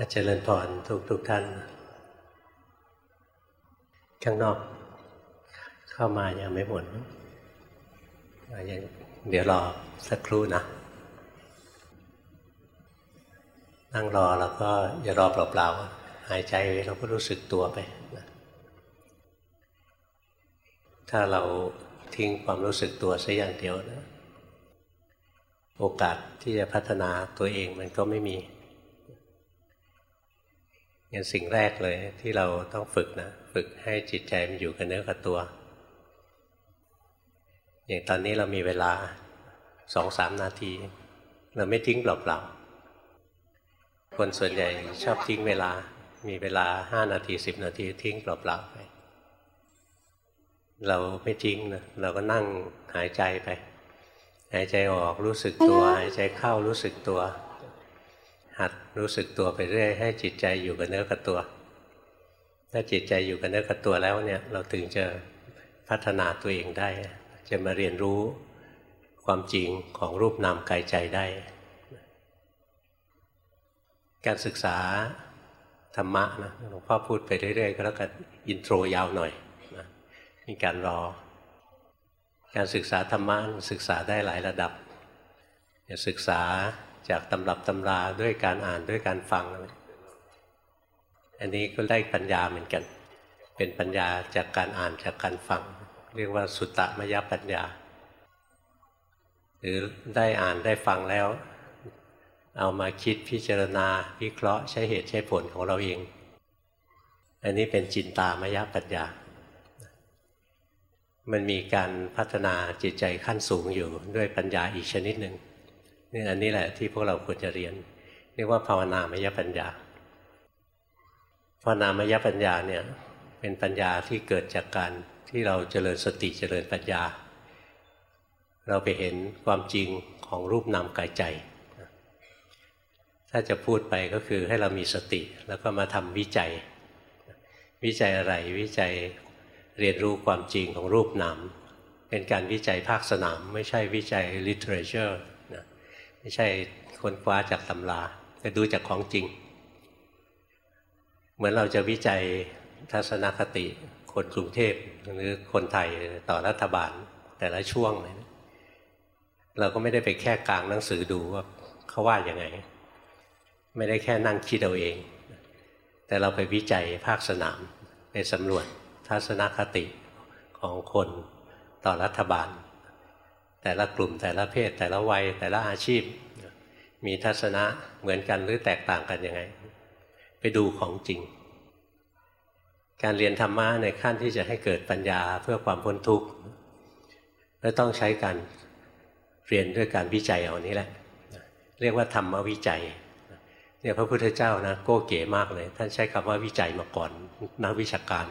อาจารย์พรทุกทุกท่าน ข้างนอก เข้ามายังไม่หมดยังเดี๋ยวรอสักครู่นะนั่งรอแล้วก็อย่ารอเปล่าๆหายใจเราก็รู้สึกตัวไปถ้าเราทิ้งความรู้สึกตัวสัอย่างเดียวนะ โอกาสที่จะพัฒนาตัวเองมันก็ไม่มี อย่างสิ่งแรกเลยที่เราต้องฝึกนะ ฝึกให้จิตใจมันอยู่กับเนื้อกับตัว อย่างตอนนี้เรามีเวลาสองสามนาที เราไม่ทิ้งเปล่าๆคนส่วนใหญ่ชอบทิ้งเวลา มีเวลาห้านาทีสิบนาทีทิ้งเปล่าๆไป เราไม่ทิ้งนะเราก็นั่งหายใจไป หายใจออกรู้สึกตัว หายใจเข้ารู้สึกตัว หัดรู้สึกตัวไปเรื่อยให้จิตใจอยู่กับเนื้อกับตัว ถ้าจิตใจอยู่กับเนื้อกับตัวแล้วเนี่ยเราถึงจะพัฒนาตัวเองได้ จะมาเรียนรู้ความจริงของรูปนามกายใจได้ การศึกษาธรรมะนะหลวงพ่อพูดไปเรื่อยๆก็แล้วกันอินโทรยาวหน่อยนะมีการรอ การศึกษาธรรมะศึกษาได้หลายระดับจะศึกษา จากตำรับตำราด้วยการอ่านด้วยการฟัง อันนี้ก็ได้ปัญญาเหมือนกัน เป็นปัญญาจากการอ่านจากการฟัง เรียกว่าสุตตมยปัญญา หรือได้อ่านได้ฟังแล้ว เอามาคิดพิจารณาวิเคราะห์ใช้เหตุใช้ผลของเราเอง อันนี้เป็นจินตามยปัญญา มันมีการพัฒนาจิตใจขั้นสูงอยู่ด้วยปัญญาอีกชนิดหนึ่ง นี่อันนี้แหละที่พวกเราควรจะเรียนเรียกว่าภาวนามยปัญญาภาวนามยปัญญาเนี่ยเป็นปัญญาที่เกิดจากการที่เราเจริญสติเจริญปัญญา เราไปเห็นความจริงของรูปนามกายใจ ถ้าจะพูดไปก็คือให้เรามีสติแล้วก็มาทำวิจัย วิจัยอะไรวิจัยเรียนรู้ความจริงของรูปนามเป็นการวิจัยภาคสนาม ไม่ใช่วิจัย literature ไม่ใช่คนคว้าจากตำราแต่ดูจากของจริง เหมือนเราจะวิจัยทัศนคติคนกรุงเทพหรือคนไทยต่อรัฐบาลแต่ละช่วงเลยนะเราก็ไม่ได้ไปแค่กลางหนังสือดูว่าเขาว่าอย่างไง ไม่ได้แค่นั่งคิดเอาเอง แต่เราไปวิจัยภาคสนาม ไปสำรวจทัศนคติของคนต่อรัฐบาล แต่ละกลุ่มแต่ละเพศ แต่ละวัย แต่ละอาชีพ มีทัศนะเหมือนกันหรือแตกต่างกันยังไง ไปดูของจริง การเรียนธรรมะในขั้นที่จะให้เกิดปัญญาเพื่อความพ้นทุกข์ก็ต้องใช้การเรียนด้วยการวิจัยเอานี้แหละ เรียกว่าธรรมวิจัยเนี่ยพระพุทธเจ้านะโก้เก๋มากเลย ท่านใช้คำว่าวิจัยมาก่อนนักวิชาการ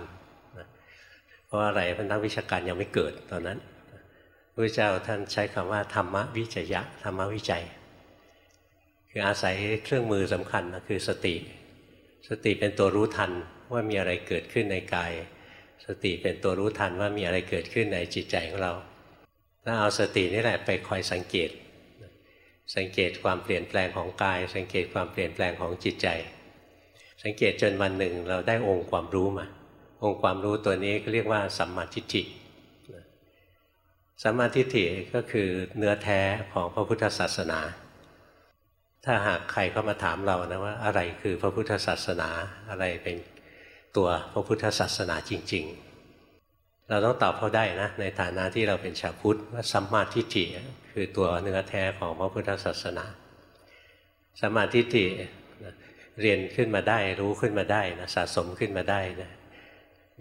เพราะอะไรเพราะนักวิชาการยังไม่เกิดตอนนั้น พระเจ้าท่านใช้คำว่าธรรมวิจยะธรรมวิจัย คืออาศัยเครื่องมือสำคัญนะคือสติ สติเป็นตัวรู้ทันว่ามีอะไรเกิดขึ้นในกาย สติเป็นตัวรู้ทันว่ามีอะไรเกิดขึ้นในจิตใจของเราแล้วเอาสตินี่แหละไปคอยสังเกต สังเกตความเปลี่ยนแปลงของกาย สังเกตความเปลี่ยนแปลงของจิตใจ สังเกตจนวันหนึ่งเราได้องค์ความรู้มา องค์ความรู้ตัวนี้เรียกว่าสัมมาทิฏฐิ สัมมาทิฏฐิก็คือเนื้อแท้ของพระพุทธศาสนา ถ้าหากใครเข้ามาถามเรานะว่า อะไรคือพระพุทธศาสนาอะไรเป็นตัวพระพุทธศาสนาจริง ๆ เราต้องตอบเขาได้นะ ในฐานะที่เราเป็นชาวพุทธว่าสัมมาทิฏฐิคือตัวเนื้อแท้ของพระพุทธศาสนาสัมมาทิฏฐิเรียนขึ้นมาได้รู้ขึ้นมาได้นะสะสมขึ้นมาได้นะ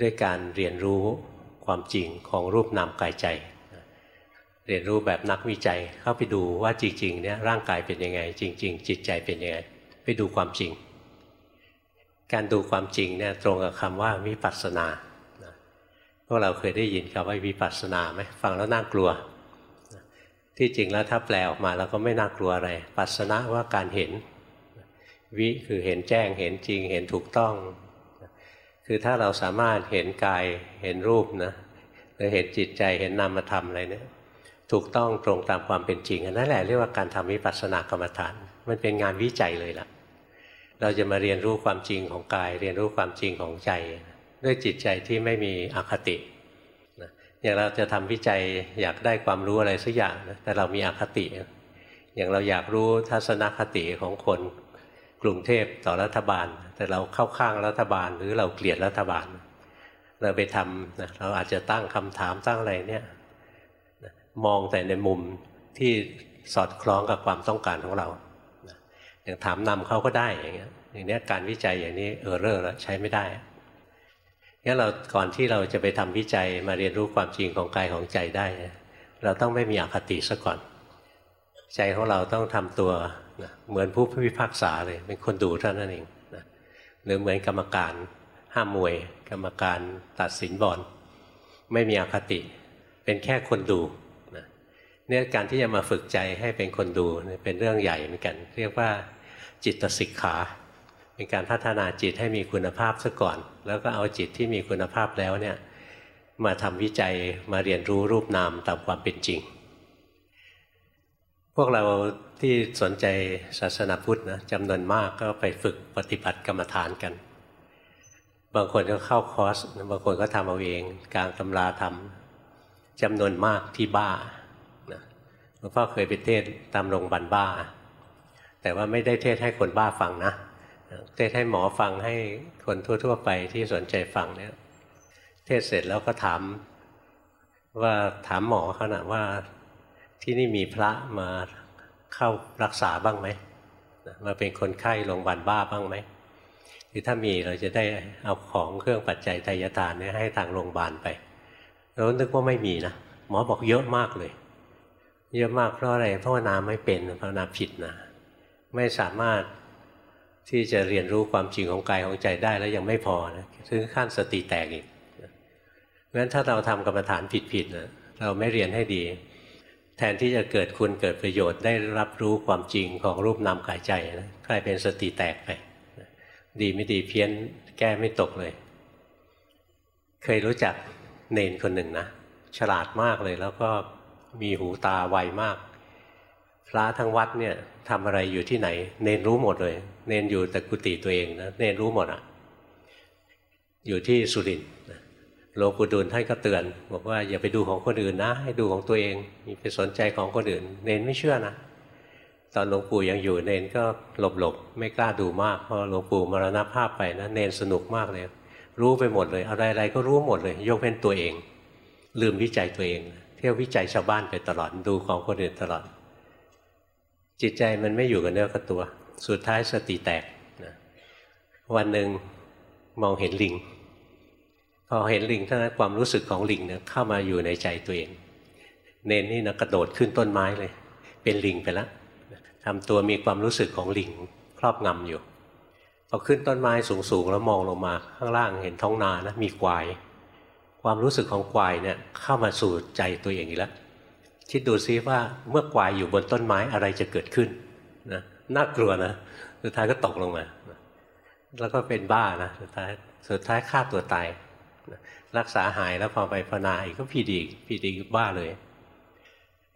ด้วยการเรียนรู้ความจริงของรูปนามกายใจ เรียนรู้แบบนักวิจัยเข้าไปดูว่าจริงๆเนี่ยร่างกายเป็นยังไง จริง ๆ จิตใจเป็นยังไง ไปดูความจริง การดูความจริงเนี่ยตรงกับคำว่าวิปัสสนาพวกเราเคยได้ยินคำว่าวิปัสสนาไหมฟังแล้วน่ากลัว ที่จริงแล้วถ้าแปลออกมาเราก็ไม่น่ากลัวอะไร ปัสสนะว่าการเห็น วิคือเห็นแจ้งเห็นจริงเห็นถูกต้อง คือถ้าเราสามารถเห็นกายเห็นรูปนะหรือเห็นจิตใจเห็นนามธรรมอะไรเนี่ย ถูกต้องตรงตามความเป็นจริงอันนั่นแหละเรียกว่าการทำวิปัสสนากรรมฐาน มันเป็นงานวิจัยเลยล่ะ เราจะมาเรียนรู้ความจริงของกาย เรียนรู้ความจริงของใจ ด้วยจิตใจที่ไม่มีอคติอย่างเราจะทำวิจัยอยากได้ความรู้อะไรสักอย่างนะแต่เรามีอคติ อย่างเราอยากรู้ทัศนคติของคนกรุงเทพต่อรัฐบาล แต่เราเข้าข้างรัฐบาล หรือเราเกลียดรัฐบาล เราไปทำนะเราอาจจะตั้งคำถามตั้งอะไรเนี่ย มองแต่ในมุมที่สอดคล้องกับความต้องการของเราอย่างถามนำเขาก็ได้อย่างเงี้ยอย่างเนี้ยการวิจัยอย่างนี้เออเรอแล้วใช้ไม่ได้งั้นเราก่อนที่เราจะไปทำวิจัยมาเรียนรู้ความจริงของกายของใจได้ เราต้องไม่มีอคติซะก่อน ใจของเราต้องทำตัวนะเหมือนผู้พิพากษาเลยเป็นคนดูเท่านั้นเองนะหรือเหมือนกรรมการห้ามมวย กรรมการตัดสินบอลไม่มีอคติ เป็นแค่คนดู เนี่ยการที่จะมาฝึกใจให้เป็นคนดูเป็นเรื่องใหญ่เหมือนกัน เรียกว่าจิตสิกขา เป็นการพัฒนาจิตให้มีคุณภาพซะก่อน แล้วก็เอาจิตที่มีคุณภาพแล้วเนี่ยมาทำวิจัยมาเรียนรู้รูปนามตามความเป็นจริง พวกเราที่สนใจศาสนาพุทธนะจำนวนมากก็ไปฝึกปฏิบัติกรรมฐานกัน บางคนก็เข้าคอร์สบางคนก็ทำเอาเองกลางตำราทำจำนวนมากที่บ้า งพ่อเคยไปเทศตามโรงพยาบาลบ้า แต่ว่าไม่ได้เทศให้คนบ้าฟังนะ เทศให้หมอฟังให้คนทั่ว ๆ ไปที่สนใจฟังเนี่ย เทศเสร็จแล้วก็ถามว่าถามหมอเขานะว่าที่นี่มีพระมาเข้ารักษาบ้างไหมมาเป็นคนไข้โรงพยาบาลบ้าบ้างไหมหรือถ้ามีเราจะได้เอาของเครื่องปัจจัยไตยทานเนี่ยให้ทางโรงพยาบาลไปแล้วนึกว่าไม่มีนะหมอบอกเยอะมากเลย เยอะมากเพราะอะไรเพราะว่านาไม่เป็นภาวนาผิดนะ ไม่สามารถที่จะเรียนรู้ความจริงของกายของใจได้แล้วยังไม่พอนะถึงขั้นสติแตกอีกเพราะฉะนั้นถ้าเราทำกรรมฐานผิดๆนะเราไม่เรียนให้ดี แทนที่จะเกิดคุณเกิดประโยชน์ได้รับรู้ความจริงของรูปนามกายใจนะกลายเป็นสติแตกไปดีไม่ดีเพี้ยนแก้ไม่ตกเลย เคยรู้จักเนนคนหนึ่งนะฉลาดมากเลยแล้วก็ มีหูตาไวมาก พระทั้งวัดเนี่ยทำอะไรอยู่ที่ไหน เนนรู้หมดเลย เนนอยู่แต่กุฏิตัวเองนะเนนรู้หมดอะ อยู่ที่สุรินทร์หลวงปู่ดูลท่านก็เตือน บอกว่าอย่าไปดูของคนอื่นนะ ให้ดูของตัวเองมีไปสนใจของคนอื่น เนนไม่เชื่อนะตอนหลวงปู่ยังอยู่เนนก็หลบๆไม่กล้าดูมากเพราะหลวงปู่มรณภาพไปนะเนนสนุกมากเลย รู้ไปหมดเลย อะไรๆก็รู้หมดเลย ยกเว้นตัวเอง ลืมวิจัยตัวเอง เที่ยววิจัยชาวบ้านไปตลอดดูของคนอื่นตลอด จิตใจมันไม่อยู่กับเนื้อกับตัว สุดท้ายสติแตกนะวันหนึ่งมองเห็นลิง พอเห็นลิงเท่านั้นความรู้สึกของลิงเนี่ยเข้ามาอยู่ในใจตัวเอง เนนนี่นะกระโดดขึ้นต้นไม้เลย เป็นลิงไปแล้วทำตัวมีความรู้สึกของลิงครอบงำอยู่พอขึ้นต้นไม้สูงๆแล้วมองลงมา ข้างล่างเห็นท้องนานะมีควาย ความรู้สึกของควายเนี่ยเข้ามาสู่ใจตัวเองอีกแล้วคิดดูซิว่าเมื่อกวายอยู่บนต้นไม้อะไรจะเกิดขึ้นนะน่ากลัวนะสุดท้ายก็ตกลงมา แล้วก็เป็นบ้านะสุดท้ายสุดท้ายฆ่าตัวตายรักษาหายแล้วพอไปภาวนาอีกก็ผิดอีกผิดอีกบ้าเลย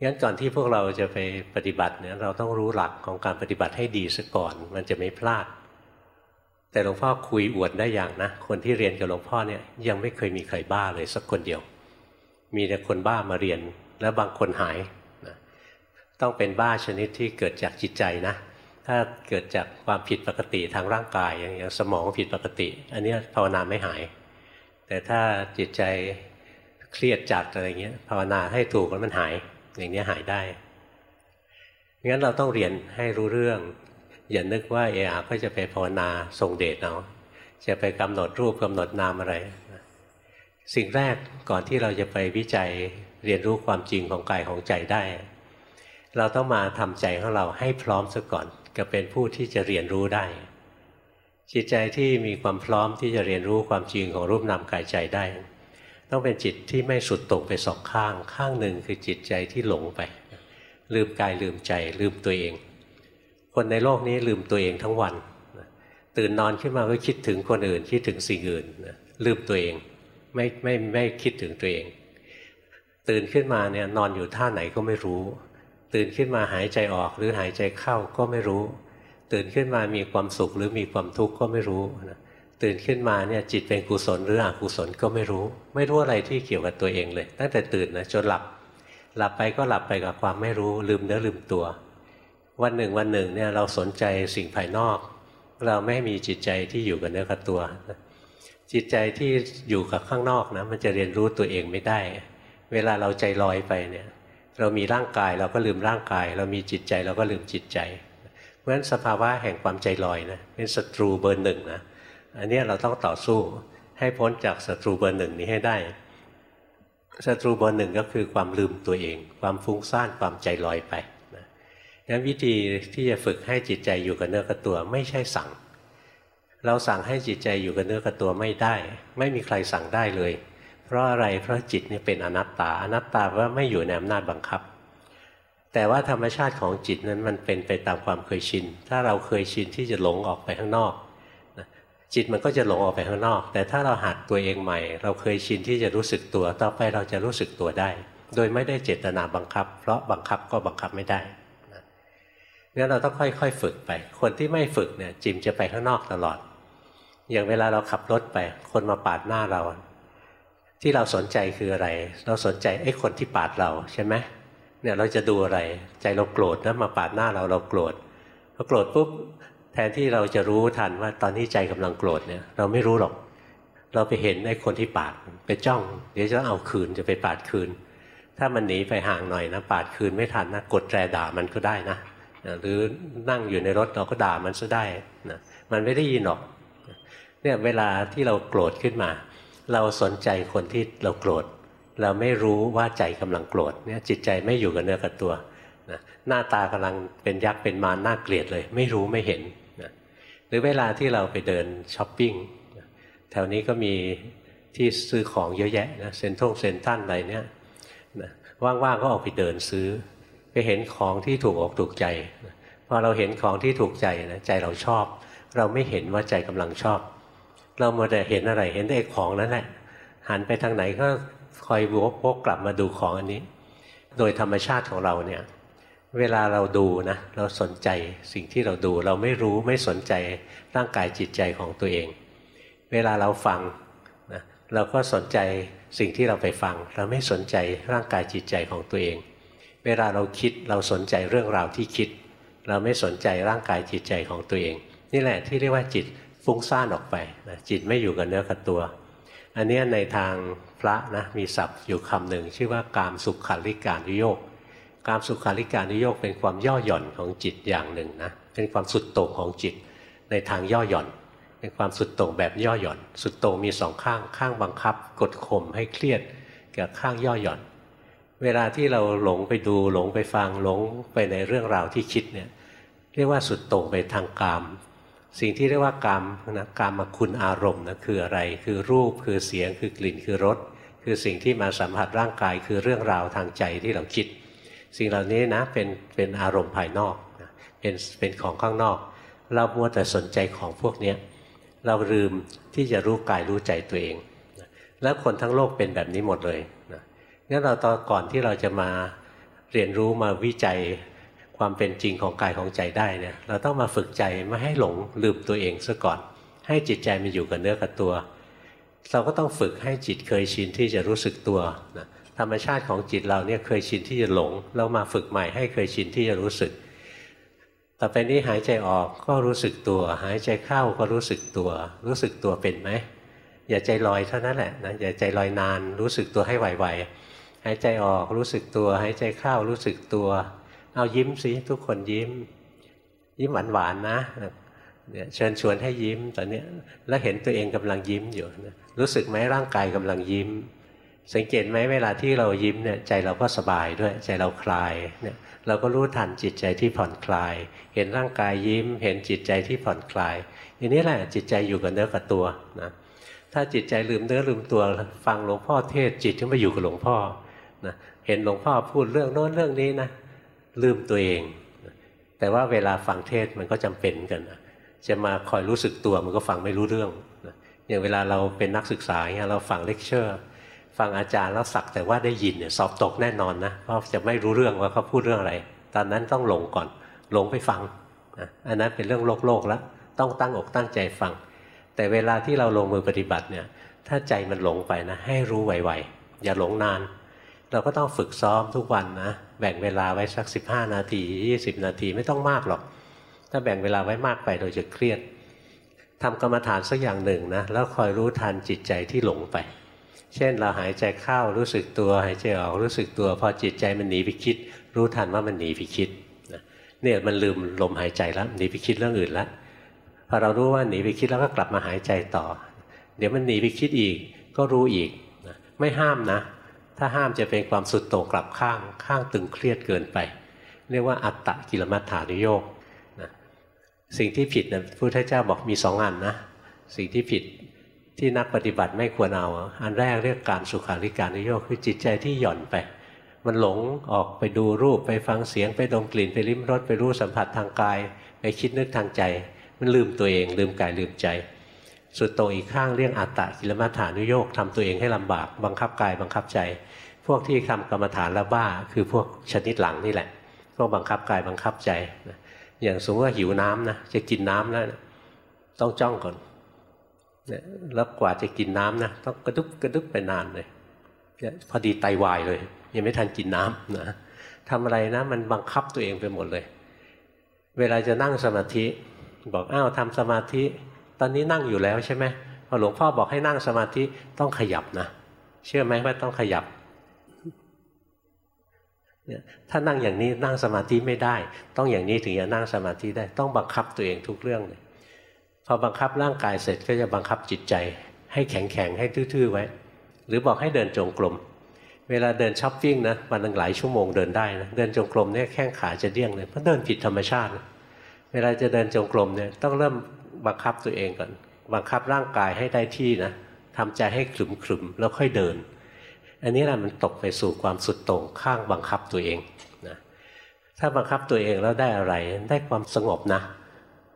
งั้นก่อนที่พวกเราจะไปปฏิบัติเนี่ยเราต้องรู้หลักของการปฏิบัติให้ดีซะก่อน มันจะไม่พลาด แต่หลวงพ่อคุยอวดได้อย่างนะ คนที่เรียนกับหลวงพ่อเนี่ยยังไม่เคยมีใครบ้าเลยสักคนเดียว มีแต่คนบ้ามาเรียนแล้วบางคนหายนะต้องเป็นบ้าชนิดที่เกิดจากจิตใจนะ ถ้าเกิดจากความผิดปกติทางร่างกายอย่างสมองผิดปกติ อันนี้ภาวนาไม่หาย แต่ถ้าจิตใจเครียดจัดอะไรเงี้ยภาวนาให้ถูกแล้วมันหายอย่างนี้หายได้งั้นเราต้องเรียนให้รู้เรื่อง อย่านึกว่าเออาก็จะไปภาวนาทรงเดชเอาจะไปกำหนดรูปกำหนดนามอะไร สิ่งแรกก่อนที่เราจะไปวิจัยเรียนรู้ความจริงของกายของใจได้ เราต้องมาทำใจของเราให้พร้อมซะก่อนกับเป็นผู้ที่จะเรียนรู้ได้ จิตใจที่มีความพร้อมที่จะเรียนรู้ความจริงของรูปนามกายใจได้ ต้องเป็นจิตที่ไม่สุดตรงไปสองข้าง ข้างหนึ่งคือจิตใจที่หลงไป ลืมกายลืมใจลืมตัวเอง คนในโลกนี้ลืมตัวเองทั้งวันตื่นนอนขึ้นมาก็คิดถึงคนอื่น คิดถึงสิ่งอื่นลืมตัวเองไม่ไม่ไม่คิดถึงตัวเอง ตื่นขึ้นมาเนี่ยนอนอยู่ท่าไหนก็ไม่รู้ ตื่นขึ้นมาหายใจออกหรือหายใจเข้าก็ไม่รู้ ตื่นขึ้นมามีความสุขหรือมีความทุกข์ก็ไม่รู้นะตื่นขึ้นมาเนี่ยจิตเป็นกุศลหรืออกุศลก็ไม่รู้ ไม่รู้อะไรที่เกี่ยวกับตัวเองเลย ตั้งแต่ตื่นนะจนหลับ หลับไปก็หลับไปกับความไม่รู้ ลืมเนื้อลืมตัว วันหนึ่งวันหนึ่งเนี่ยเราสนใจสิ่งภายนอก เราไม่มีจิตใจที่อยู่กับเนื้อกับตัว จิตใจที่อยู่กับข้างนอกนะมันจะเรียนรู้ตัวเองไม่ได้ เวลาเราใจลอยไปเนี่ย เรามีร่างกายเราก็ลืมร่างกาย เรามีจิตใจเราก็ลืมจิตใจ เพราะฉะนั้นสภาวะแห่งความใจลอยนะเป็นศัตรูเบอร์หนึ่งนะอันนี้เราต้องต่อสู้ให้พ้นจากศัตรูเบอร์หนึ่งนี้ให้ได้ศัตรูเบอร์หนึ่งก็คือความลืมตัวเอง ความฟุ้งซ่านความใจลอยไป งั้นวิธีที่จะฝึกให้จิตใจอยู่กับเนื้อกับตัว ไม่ใช่สั่ง เราสั่งให้จิตใจอยู่กับเนื้อกับตัวไม่ได้ ไม่มีใครสั่งได้เลย เพราะอะไรเพราะจิตเนี่ยเป็นอนัตตา อนัตตาว่าไม่อยู่ในอำนาจบังคับ แต่ว่าธรรมชาติของจิตนั้นมันเป็นไปตามความเคยชิน ถ้าเราเคยชินที่จะหลงออกไปข้างนอกจิตมันก็จะหลงออกไปข้างนอก แต่ถ้าเราหัดตัวเองใหม่ เราเคยชินที่จะรู้สึกตัว ต่อไปเราจะรู้สึกตัวได้ โดยไม่ได้เจตนาบังคับ เพราะบังคับก็บังคับไม่ได้ งั้นเราต้องค่อยๆฝึกไป คนที่ไม่ฝึกเนี่ยจิมจะไปข้างนอกตลอด อย่างเวลาเราขับรถไป คนมาปาดหน้าเรา ที่เราสนใจคืออะไร เราสนใจไอ้คนที่ปาดเราใช่ไหมเนี่ยเราจะดูอะไร ใจเราโกรธนะมาปาดหน้าเราเราโกรธพอโกรธปุ๊บแทนที่เราจะรู้ทันว่าตอนนี้ใจกำลังโกรธเนี่ยเราไม่รู้หรอก เราไปเห็นไอ้คนที่ปาดไปจ้อง เดี๋ยวจะเอาคืนจะไปปาดคืน ถ้ามันหนีไปห่างหน่อยนะปาดคืนไม่ทันนะกดแตรด่ามันก็ได้นะ หรือนั่งอยู่ในรถเราก็ด่ามันซะได้นะมันไม่ได้ยินหรอกเนี่ยเวลาที่เราโกรธขึ้นมา เราสนใจคนที่เราโกรธ เราไม่รู้ว่าใจกำลังโกรธเนี่ยจิตใจไม่อยู่กับเนื้อกับตัวนะหน้าตากำลังเป็นยักษ์เป็นมารน่าเกลียดเลย ไม่รู้ไม่เห็นหรือเวลาที่เราไปเดินช้อปปิ้งแถวนี้ก็มีที่ซื้อของเยอะแยะนะเซ็นทงเซ็นทันอะไรเนี่ยนะว่างๆก็ออกไปเดินซื้อ ไปเห็นของที่ถูกอกถูกใจพอเราเห็นของที่ถูกใจนะใจเราชอบ เราไม่เห็นว่าใจกำลังชอบ เราเมื่อแต่เห็นอะไรเห็นแต่ของนั้นแหละหันไปทางไหนก็คอยวกวกกลับมาดูของอันนี้ โดยธรรมชาติของเราเนี่ยเวลาเราดูนะเราสนใจสิ่งที่เราดูเราไม่รู้ไม่สนใจร่างกายจิตใจของตัวเอง เวลาเราฟังนะเราก็สนใจสิ่งที่เราไปฟัง เราไม่สนใจร่างกายจิตใจของตัวเอง เวลาเราคิดเราสนใจเรื่องราวที่คิด เราไม่สนใจร่างกายจิตใจของตัวเอง นี่แหละที่เรียกว่าจิตฟุ้งซ่านออกไปนะจิตไม่อยู่กับเนื้อกับตัว อันนี้ในทางพระนะมีศัพท์อยู่คำหนึ่งชื่อว่ากามสุขขันลิการุโยกการสุขาริการนิโยกเป็นความย่อหย่อนของจิตอย่างหนึ่งนะเป็นความสุดโต่งของจิตในทางย่อหย่อนเป็นความสุดโต่งแบบย่อหย่อน สุดโต่งมีสองข้างข้างบังคับ กดข่มให้เครียดกับข้างย่อหย่อน เวลาที่เราหลงไปดูหลงไปฟังหลงไปในเรื่องราวที่คิดเนี่ยเรียกว่าสุดโต่งไปทางกาม สิ่งที่เรียกว่ากามนะกามคุณอารมณ์นะคืออะไร คือรูปคือเสียงคือกลิ่นคือรสคือสิ่งที่มาสัมผัสร่างกายคือเรื่องราวทางใจที่เราคิด สิ่งเหล่านี้นะเป็นเป็นอารมณ์ภายนอกเป็นเป็นของข้างนอก เรามัวแต่สนใจของพวกนี้เราลืมที่จะรู้กายรู้ใจตัวเอง แล้วคนทั้งโลกเป็นแบบนี้หมดเลย งั้นเราตอนก่อนที่เราจะมาเรียนรู้มาวิจัยความเป็นจริงของกายของใจได้เนี่ย เราต้องมาฝึกใจไม่ให้หลงลืมตัวเองซะก่อน ให้จิตใจมันอยู่กับเนื้อกับตัว เราก็ต้องฝึกให้จิตเคยชินที่จะรู้สึกตัวนะธรรมชาติของจิตเราเนี่ยเคยชินที่จะหลงเรามาฝึกใหม่ให้เคยชินที่จะรู้สึก ต่อไปนี้หายใจออกก็รู้สึกตัว หายใจเข้าก็รู้สึกตัว รู้สึกตัวเป็นไหมอย่าใจลอยเท่านั้นแหละนะอย่าใจลอยนาน รู้สึกตัวให้ไหวๆ หายใจออกรู้สึกตัว หายใจเข้ารู้สึกตัว เอายิ้มสิทุกคนยิ้ม ยิ้มหวานๆนะเนี่ยเชิญชวนให้ยิ้มตอนนี้แล้วเห็นตัวเองกำลังยิ้มอยู่รู้สึกไหมร่างกายกำลังยิ้ม สังเกตไหมเวลาที่เรายิ้มเนี่ยใจเราก็สบายด้วยใจเราคลายเนี่ยเราก็รู้ทันจิตใจที่ผ่อนคลาย เห็นร่างกายยิ้ม เห็นจิตใจที่ผ่อนคลายอย่างนี้แหละจิตใจอยู่กับเนื้อกับตัวนะถ้าจิตใจลืมเนื้อลืมตัว ฟังหลวงพ่อเทศจิตก็มาอยู่กับหลวงพ่อ นะเห็นหลวงพ่อพูดเรื่องโน้นเรื่องนี้นะลืมตัวเอง แต่ว่าเวลาฟังเทศมันก็จำเป็นกันนะจะมาคอยรู้สึกตัวมันก็ฟังไม่รู้เรื่องนะอย่างเวลาเราเป็นนักศึกษาเนี่ยเราฟังเลคเชอร์ ฟังอาจารย์แล้วสักแต่ว่าได้ยินเนี่ยสอบตกแน่นอนนะเพราะจะไม่รู้เรื่องว่าเขาพูดเรื่องอะไร ตอนนั้นต้องหลงก่อนหลงไปฟังอันนั้นเป็นเรื่องโลกโลกแล้วต้องตั้งอกตั้งใจฟัง แต่เวลาที่เราลงมือปฏิบัติเนี่ยถ้าใจมันหลงไปนะให้รู้ไวๆอย่าหลงนาน เราก็ต้องฝึกซ้อมทุกวันนะแบ่งเวลาไว้สัก 15 นาที20 นาทีไม่ต้องมากหรอก ถ้าแบ่งเวลาไว้มากไปเราจะเครียดทำกรรมฐานสักอย่างหนึ่งนะแล้วคอยรู้ทันจิตใจที่หลงไป เช่นเราหายใจเข้ารู้สึกตัวหายใจออกรู้สึกตัว พอจิตใจมันหนีไปคิด รู้ทันว่ามันหนีไปคิดเนี่ยมันลืมลมหายใจแล้วหนีไปคิดเรื่องอื่นแล้วพอเรารู้ว่าหนีไปคิดแล้วก็กลับมาหายใจต่อ เดี๋ยวมันหนีไปคิดอีกก็รู้อีกไม่ห้ามนะ ถ้าห้ามจะเป็นความสุดโต่งกลับข้าง ข้างตึงเครียดเกินไป เรียกว่าอัตตะกิลมัฏฐานโยกนะสิ่งที่ผิดนะพุทธเจ้าบอกมีสองอันนะสิ่งที่ผิดที่นักปฏิบัติไม่ควรเอา อันแรกเรียกการสุขาริการนโยกคือจิตใจที่หย่อนไป มันหลงออกไปดูรูปไปฟังเสียงไปดมกลิ่นไปลิ้มรสไปรู้สัมผัสทางกาย ไปคิดนึกทางใจ มันลืมตัวเอง ลืมกายลืมใจ สุดโตอีกข้างเรียกอัตตะกิลมัฐานุโยกทำตัวเองให้ลำบากบังคับกายบังคับใจ พวกที่ทำกรรมฐานแล้วบ้า คือพวกชนิดหลังนี่แหละ พวกบังคับกายบังคับใจ อย่างสมมติว่าหิวน้ำนะจะกินน้ำแล้วต้องจ้องก่อนแล้วกว่าจะกินน้ำนะต้องกระดุบกระดุบไปนานเลยพอดีไตาวายเลย ยังไม่ทันกินน้ำนะทำอะไรนะมันบังคับตัวเองไปหมดเลย เวลาจะนั่งสมาธิ บอกอ้าวทำสมาธิ ตอนนี้นั่งอยู่แล้วใช่ไหมพอหลวงพ่อบอกให้นั่งสมาธิต้องขยับนะ เชื่อไหมว่าต้องขยับเนี่ยถ้านั่งอย่างนี้นั่งสมาธิไม่ได้ ต้องอย่างนี้ถึงจะนั่งสมาธิได้ ต้องบังคับตัวเองทุกเรื่องเลยพอบังคับร่างกายเสร็จก็จะบังคับจิตใจ ให้แข็งแข็งให้ทื่อๆไว้ หรือบอกให้เดินจงกรมเวลาเดินช้อปปิ้งนะวันหนึ่งหลายชั่วโมงเดินได้นะเดินจงกรมเนี่ยแข้งขาจะเดี้ยงเลยเพราะเดินผิดธรรมชาติ เวลาจะเดินจงกรมเนี่ยต้องเริ่ม บังคับตัวเองก่อน บังคับร่างกายให้ได้ที่นะทำใจให้ขลุ่มขลุ่มแล้วค่อยเดิน อันนี้แหละมันตกไปสู่ความสุดโต่งข้างบังคับตัวเองนะถ้าบังคับตัวเองแล้วได้อะไรได้ความสงบนะ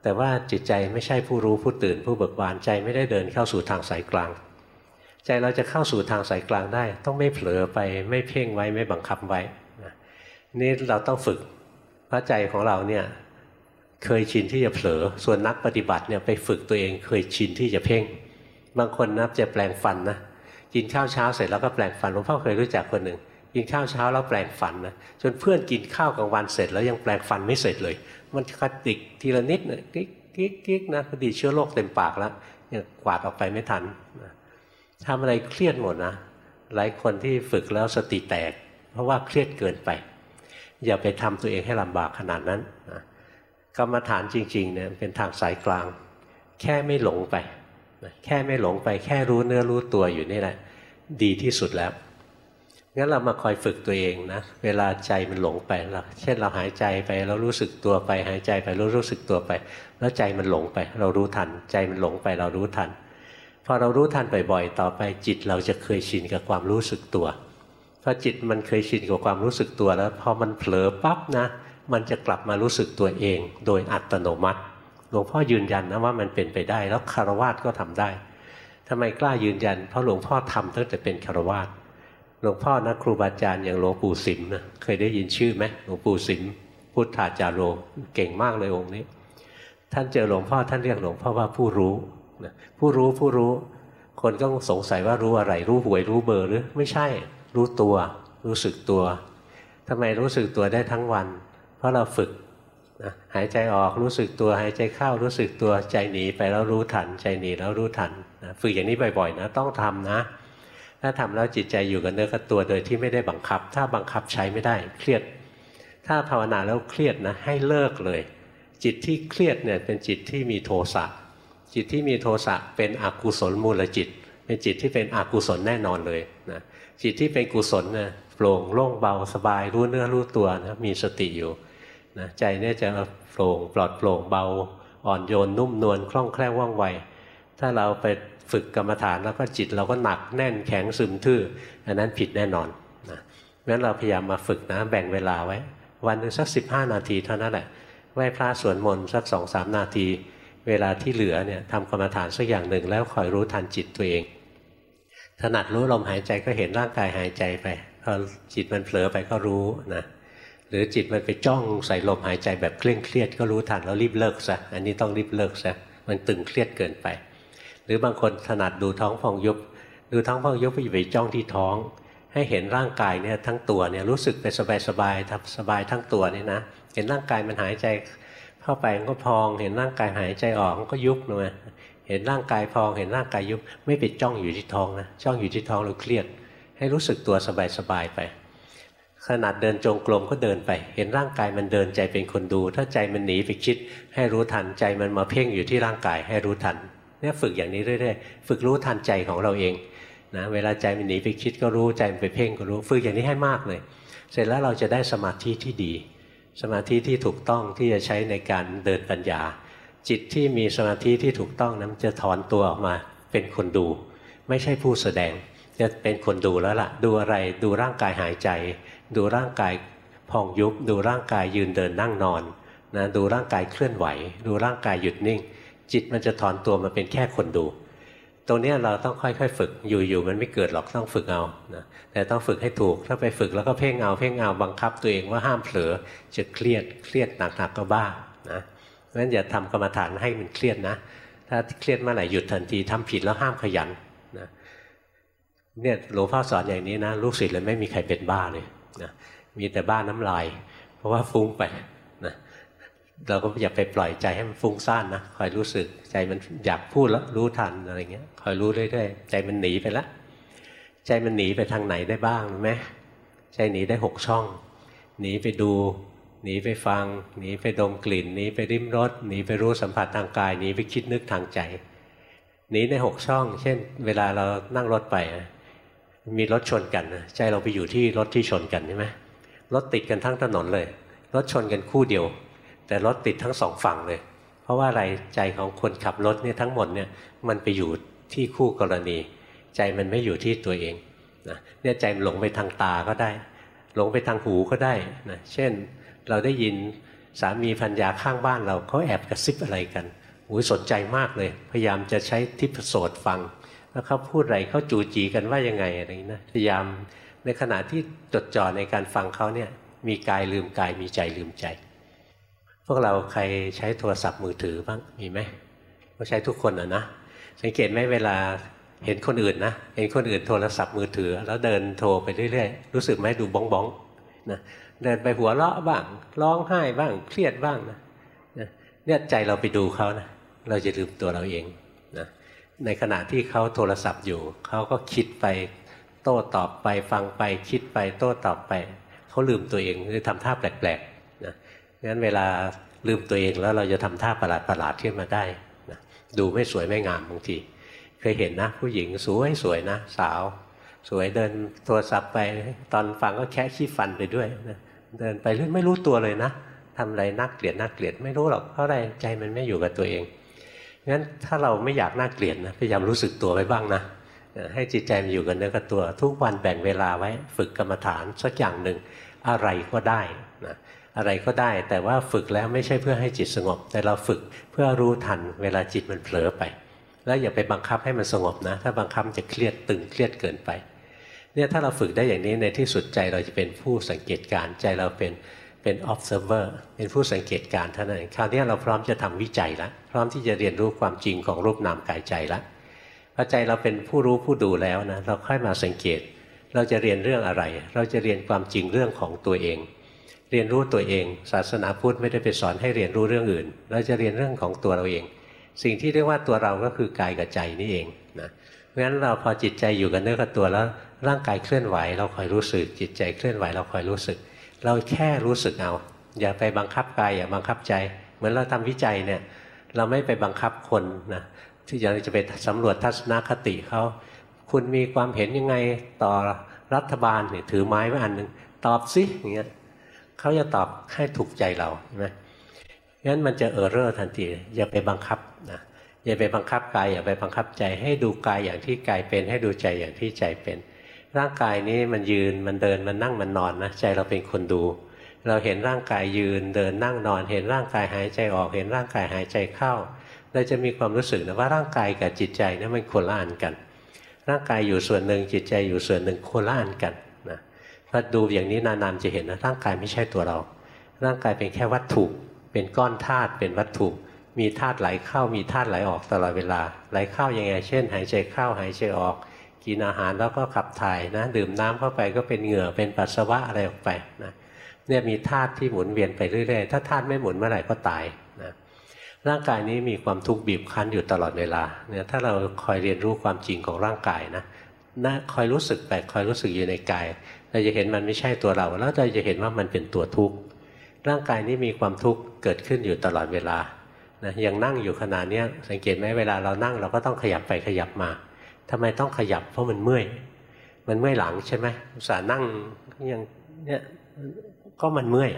แต่ว่าจิตใจไม่ใช่ผู้รู้ผู้ตื่น ผู้เบิกบานใจไม่ได้เดินเข้าสู่ทางสายกลาง ใจเราจะเข้าสู่ทางสายกลางได้ ต้องไม่เผลอไปไม่เพ่งไว้ไม่บังคับไว้นี่เราต้องฝึกพระใจของเราเนี่ย เคยชินที่จะเผลอ ส่วนนักปฏิบัติเนี่ยไปฝึกตัวเองเคยชินที่จะเพ่ง บางคนนับจะแปลงฟันนะกินข้าวเช้าเสร็จแล้วก็แปลงฟันหลวงพ่อเคยรู้จักคนหนึ่งกินข้าวเช้าแล้วแปลงฟันนะจนเพื่อนกินข้าวกลางวันเสร็จแล้วยังแปลงฟันไม่เสร็จเลย มันคัดติกทีละนิดนะกิ๊กกิ๊กกิ๊กนะพอดีเชื้อโรคเต็มปากแล้วยังกวาดออกไปไม่ทันทำอะไรเครียดหมดนะหลายคนที่ฝึกแล้วสติแตก เพราะว่าเครียดเกินไป อย่าไปทำตัวเองให้ลำบากขนาดนั้นนะ กรรมฐานจริงๆเนี่ยเป็นทางสายกลาง แค่ไม่หลงไป แค่ไม่หลงไป แค่รู้เนื้อรู้ตัวอยู่นี่แหละ ดีที่สุดแล้วงั้นเรามาคอยฝึกตัวเองนะ เวลาใจมันหลงไปเราเช่นเราหายใจไปเรารู้สึกตัวไป หายใจไปรู้รู้สึกตัวไป แล้วใจมันหลงไป เรารู้ทัน ใจมันหลงไปเรารู้ทันพอเรารู้ทันบ่อยๆต่อไปจิตเราจะเคยชินกับความรู้สึกตัวพอจิตมันเคยชินกับความรู้สึกตัวแล้วพอมันเผลอปั๊บนะ มันจะกลับมารู้สึกตัวเอง โดยอัตโนมัติหลวงพ่อยืนยันนะว่ามันเป็นไปได้ แล้วคารวาสก็ทำได้ทำไมกล้ายืนยัน เพราะหลวงพ่อทำตั้งแต่เป็นคารวาสหลวงพ่อนะครูบาอาจารย์อย่างหลวงปู่สิมนะเคยได้ยินชื่อไหมหลวงปู่สิมพุทธาจารโรเก่งมากเลยองค์นี้ ท่านเจอหลวงพ่อท่านเรียกหลวงพ่อว่าผู้รู้ผู้รู้ผู้รู้ คนก็สงสัยว่ารู้อะไร รู้หวยรู้เบอร์หรือไม่ใช่ รู้ตัว รู้สึกตัวทำไมรู้สึกตัวได้ทั้งวันเราะเราฝึกนะหายใจออกรู้สึกตัว หายใจเข้ารู้สึกตัวใจหนีไปแล้วรู้ทัน ใจหนีแล้วรู้ทันนะฝึกอย่างนี้บ่อยๆนะต้องทำนะ ถ้าทำแล้วจิตใจอยู่กับเนื้อกับตัวโดยที่ไม่ได้บังคับ ถ้าบังคับใช้ไม่ได้เครียด ถ้าภาวนาแล้วเครียดนะให้เลิกเลย จิตที่เครียดเนี่ยเป็นจิตที่มีโทสะจิตที่มีโทสะเป็นอกุศลมูลจิต เป็นจิตที่เป็นอกุศลแน่นอนเลยนะจิตที่เป็นกุศลนะโปร่งโล่งเบาสบายรู้เนื้อรู้ตัวนะมีสติอยู่ นะใจเนี่ยจะโปร่งปลอดโปร่งเบาอ่อนโยนนุ่มนวลคล่องแคล่วว่องไว ถ้าเราไปฝึกกรรมฐานแล้วก็จิตเราก็หนักแน่นแข็งซึมทื่อ อันนั้นผิดแน่นอนนะงั้นเราพยายามมาฝึกนะแบ่งเวลาไว้ วันหนึ่งสักสิบห้านาทีเท่านั้นแหละไหว้พระสวดมนต์สักสองสามนาที เวลาที่เหลือเนี่ยทำกรรมฐานสักอย่างหนึ่งแล้วคอยรู้ทันจิตตัวเอง ถนัดรู้ลมหายใจก็เห็นร่างกายหายใจไปพอจิตมันเผลอไปก็รู้นะ หรือจิตมันไปจ้องใส่ลมหายใจแบบเคร่งเครียดก็รู้ทันแล้วรีบเลิกซะอันนี้ต้องรีบเลิกซะมันตึงเครียดเกินไป หรือบางคนถนัดดูท้องพองยุบดูท้องพองยุบไปจ้องที่ท้อง ให้เห็นร่างกายเนี่ยทั้งตัวเนี่ยรู้สึกไปสบายๆทำสบายทั้งตัวเนี่ยนะเห็นร่างกายมันหายใจเข้าไปมันก็พอง เห็นร่างกายหายใจออกมันก็ยุบลงมาเห็นร่างกายพองเห็นร่างกายยุบไม่ไปจ้องอยู่ที่ท้องนะจ้องอยู่ที่ท้องเราเครียด ให้รู้สึกตัวสบายๆไป ขนาดเดินจงกรมก็เดินไป เห็นร่างกายมันเดินใจเป็นคนดู ถ้าใจมันหนีไปคิด ให้รู้ทันใจมันมาเพ่งอยู่ที่ร่างกายให้รู้ทันเนี่ยฝึกอย่างนี้เรื่อยๆฝึกรู้ทันใจของเราเองนะเวลาใจมันหนีไปคิดก็รู้ใจมันไปเพ่งก็รู้ฝึกอย่างนี้ให้มากเลย เสร็จแล้วเราจะได้สมาธิที่ดี สมาธิที่ถูกต้องที่จะใช้ในการเดินปัญญา จิตที่มีสมาธิที่ถูกต้องนั้นจะถอนตัวออกมาเป็นคนดู ไม่ใช่ผู้แสดงจะเป็นคนดูแล้วละ่ะ ดูอะไรดูร่างกายหายใจ ดูร่างกายพองยุบดูร่างกายยืนเดินนั่งนอนนะดูร่างกายเคลื่อนไหว ดูร่างกายหยุดนิ่ง จิตมันจะถอนตัวมาเป็นแค่คนดู ตรงนี้เราต้องค่อยๆฝึกอยู่ๆมันไม่เกิดหรอกต้องฝึกเอานะแต่ต้องฝึกให้ถูกถ้าไปฝึกแล้วก็เพ่งเอาเพ่งเอาบังคับตัวเองว่าห้ามเผลอจะเครียดเครียดหนักๆก็บ้านะเพราะฉะนั้นอย่าทำกรรมฐานให้มันเครียดนะ ถ้าเครียดเมื่อไหร่หยุดทันทีทำผิดแล้วห้ามขยันนะเนี่ยหลวงพ่อสอนอย่างนี้นะลูกศิษย์เลยไม่มีใครเป็นบ้าเลย นะมีแต่บ้าน้ำลาย เพราะว่าฟุ้งไปนะเราก็อย่าไปปล่อยใจให้มันฟุ้งซ่านนะคอยรู้สึกใจมันอยากพูดแล้วรู้ทันอะไรเงี้ยคอยรู้เรื่อยๆใจมันหนีไปละใจมันหนีไปทางไหนได้บ้างรู้ไหมใจหนีได้หกช่อง หนีไปดู หนีไปฟัง หนีไปดมกลิ่น หนีไปริมรสหนีไปรู้สัมผัสทางกาย หนีไปคิดนึกทางใจหนีในหกช่อง เช่น เวลาเรานั่งรถไป มีรถชนกันนะใจเราไปอยู่ที่รถที่ชนกันใช่ไหมรถติดกันทั้งถนนเลย รถชนกันคู่เดียว แต่รถติดทั้งสองฝั่งเลย เพราะว่าอะไรใจของคนขับรถเนี่ยทั้งหมดเนี่ยมันไปอยู่ที่คู่กรณี ใจมันไม่อยู่ที่ตัวเองนะเนี่ยใจมันหลงไปทางตาก็ได้ หลงไปทางหูก็ได้นะเช่นเราได้ยินสามีพัญญาข้างบ้านเราเขาแอบกระซิบอะไรกันหูสนใจมากเลย พยายามจะใช้ทิพโสดฟัง แล้วเขาพูดอะไรเขาจูจีกันว่ายังไงอะไรนี้นะพยายามในขณะที่จดจ่อในการฟังเขาเนี่ยมีกายลืมกายมีใจลืมใจ พวกเราใครใช้โทรศัพท์มือถือบ้างมีไหมก็ใช้ทุกคนอะนะสังเกตไหมเวลาเห็นคนอื่นนะเห็นคนอื่นโทรศัพท์มือถือ แล้วเดินโทรไปเรื่อยๆ รู้สึกไหมดูบ้องบ้องนะเดินไปหัวเราะบ้างร้องไห้บ้างเครียดบ้างนะเนี่ยใจเราไปดูเขานะเราจะลืมตัวเราเอง ในขณะที่เขาโทรศัพท์อยู่ เขาก็คิดไปโต้ตอบไปฟังไปคิดไปโต้ตอบไป เขาลืมตัวเองหรือทำท่าแปลกๆนะงั้นเวลาลืมตัวเองแล้วเราจะทำท่าประหลาดประหลาดขึ้นมาได้นะดูไม่สวยไม่งามบางทีเคยเห็นนะ ผู้หญิงสวยสวยนะสาว สวยเดินโทรศัพท์ไปตอนฟังก็แค่ขี้ฟันไปด้วยนะเดินไปเรื่อยไม่รู้ตัวเลยนะทำอะไรนักเกลียดนักเกลียดไม่รู้หรอกเพราะอะไรใจมันไม่อยู่กับตัวเอง งั้นถ้าเราไม่อยากน่าเกลียดนะพยายามรู้สึกตัวไว้บ้างนะให้จิตใจมันอยู่กับเนื้อกับตัว ทุกวันแบ่งเวลาไว้ ฝึกกรรมฐานสักอย่างหนึ่งอะไรก็ได้นะอะไรก็ได้ แต่ว่าฝึกแล้วไม่ใช่เพื่อให้จิตสงบ แต่เราฝึกเพื่อรู้ทันเวลาจิตมันเผลอไป แล้วอย่าไปบังคับให้มันสงบนะ ถ้าบังคับจะเครียดตึงเครียดเกินไปเนี่ยถ้าเราฝึกได้อย่างนี้ในที่สุดใจเราจะเป็นผู้สังเกตการใจเราเป็นเป็น observer เป็นผู้สังเกตการเท่านั้นคราวนี้เราพร้อมจะทำวิจัยแล้ว ร้อมที่จะเรียนรู้ความจริงของรูปนามกายใจแล้วพอใจเราเป็นผู้รู้ผู้ดูแล้วนะเราค่อยมาสังเกต เราจะเรียนเรื่องอะไร เราจะเรียนความจริงเรื่องของตัวเอง เรียนรู้ตัวเอง ศาสนาพุทธไม่ได้ไปสอนให้เรียนรู้เรื่องอื่น เราจะเรียนเรื่องของตัวเราเอง สิ่งที่เรียกว่าตัวเราก็คือกายกับใจนี่เองนะเพราะฉะนั้นเราพอจิตใจอยู่กับเนื้อกับตัวแล้วร่างกายเคลื่อนไหว เราคอยรู้สึก จิตใจเคลื่อนไหวเราคอยรู้สึก เราแค่รู้สึกเอา อย่าไปบังคับกายอย่าบังคับใจ เหมือนเราทำวิจัยเนี่ย เราไม่ไปบังคับคนนะที่จะจะไปสำรวจทัศนคติเขาคุณมีความเห็นยังไงต่อรัฐบาลเนี่ยถือไม้ไว้อันหนึ่งตอบสิอย่างเงี้ยเขาจะตอบให้ถูกใจเราใช่ไหมงั้นมันจะเออร์เรอร์ทันทีอย่าไปบังคับนะอย่าไปบังคับกายอย่าไปบังคับใจให้ดูกายอย่างที่กายเป็น ให้ดูใจอย่างที่ใจเป็น ร่างกายนี้มันยืนมันเดินมันนั่งมันนอนนะใจเราเป็นคนดู เราเห็นร่างกายยืนเดินนั่งนอน เห็นร่างกายหายใจออก เห็นร่างกายหายใจเข้าเราจะมีความรู้สึกนะว่าร่างกายกับจิตใจนี่มันคนละอันกัน ร่างกายอยู่ส่วนหนึ่งจิตใจอยู่ส่วนหนึ่งคนละอันกันนะอดูอย่างนี้นานๆจะเห็นนะร่างกายไม่ใช่ตัวเรา ร่างกายเป็นแค่วัตถุ เป็นก้อนธาตุเป็นวัตถุ มีธาตุไหลเข้ามีธาตุไหลออกตลอดเวลา ไหลเข้ายังไง เช่น หายใจเข้าหายใจออก กินอาหารแล้วก็ขับถ่ายนะ ดื่มน้ำเข้าไปก็เป็นเหงื่อเป็นปัสสาวะอะไรออกไปนะ เนี่ยมีธาตุที่หมุนเวียนไปเรื่อยๆ ถ้าธาตุไม่หมุนเมื่อไหร่ก็ตายนะร่างกายนี้มีความทุกข์บีบคั้นอยู่ตลอดเวลาเนี่ยถ้าเราคอยเรียนรู้ความจริงของร่างกายนะนะคอยรู้สึกไปคอยรู้สึกอยู่ในกาย เราจะเห็นมันไม่ใช่ตัวเรา แล้วเราจะเห็นว่ามันเป็นตัวทุกข์ร่างกายนี้มีความทุกข์เกิดขึ้นอยู่ตลอดเวลานะยังนั่งอยู่ขนาดนี้สังเกตไหมเวลาเรานั่งเราก็ต้องขยับไปขยับมาทำไมต้องขยับเพราะมันเมื่อย มันเมื่อยหลังใช่ไหมอุตส่าห์นั่งยังเนี่ย ก็มันเมื่อย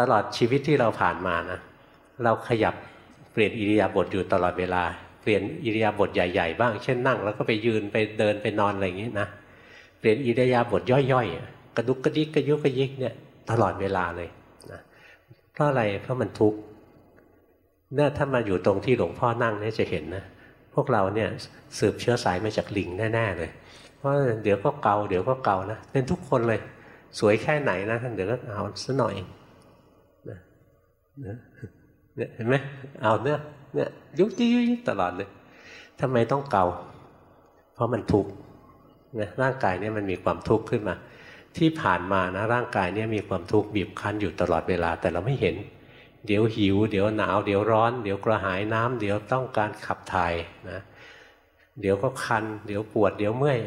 ตลอดชีวิตที่เราผ่านมานะเราขยับเปลี่ยนอิริยาบถอยู่ตลอดเวลา เปลี่ยนอิริยาบถใหญ่ ๆ บ้าง เช่นนั่ง แล้วก็ไปยืนไปเดินไปนอนอะไรอย่างนี้นะเปลี่ยนอิริยาบถย่อยๆกระดุกกระดิกกระยุกกระยิกเนี่ยตลอดเวลาเลยนะเพราะอะไรเพราะมันทุกข์เนี่ยถ้ามาอยู่ตรงที่หลวงพ่อนั่งเนี่ยจะเห็นนะพวกเราเนี่ยสืบเชื้อสายมาจากลิงแน่ๆเลย เพราะเดี๋ยวก็เกาเดี๋ยวก็เกานะเป็นทุกคนเลย สวยแค่ไหนนะเดี๋ยวก็เอาซะหน่อยนะเนี่ยเห็นไหมเอาเนี่ยเนี่ยยุกยิกตลอดเลยทำไมต้องเกาเพราะมันทุกข์นะร่างกายเนี่ยมันมีความทุกข์ขึ้นมา ที่ผ่านมานะร่างกายเนี่ยมีความทุกข์บีบคั้นอยู่ตลอดเวลา แต่เราไม่เห็น เดี๋ยวหิว เดี๋ยวหนาว เดี๋ยวร้อน เดี๋ยวกระหายน้ำเดี๋ยวต้องการขับถ่ายนะเดี๋ยวก็คัน เดี๋ยวปวด เดี๋ยวเมื่อย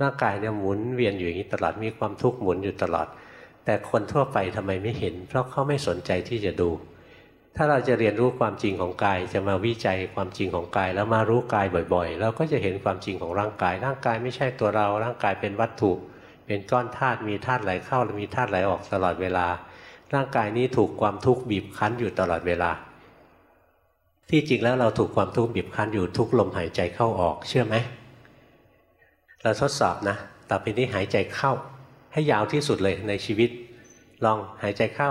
ร่างกายเนี่ยหมุนเวียนอยู่อย่างนี้ตลอดมีความทุกข์หมุนอยู่ตลอด แต่คนทั่วไปทำไมไม่เห็น เพราะเขาไม่สนใจที่จะดู ถ้าเราจะเรียนรู้ความจริงของกาย จะมาวิจัยความจริงของกาย แล้วมารู้กายบ่อยๆเราก็จะเห็นความจริงของร่างกาย ร่างกายไม่ใช่ตัวเรา ร่างกายเป็นวัตถุ เป็นก้อนธาตุมีธาตุไหลเข้าและมีธาตุไหลออกตลอดเวลา ร่างกายนี้ถูกความทุกข์บีบคั้นอยู่ตลอดเวลาที่จริงแล้วเราถูกความทุกข์บีบคั้นอยู่ทุกลมหายใจเข้าออกเชื่อไหม เราทดสอบนะต่อไปนี้หายใจเข้า ให้ยาวที่สุดเลยในชีวิต ลองหายใจเข้า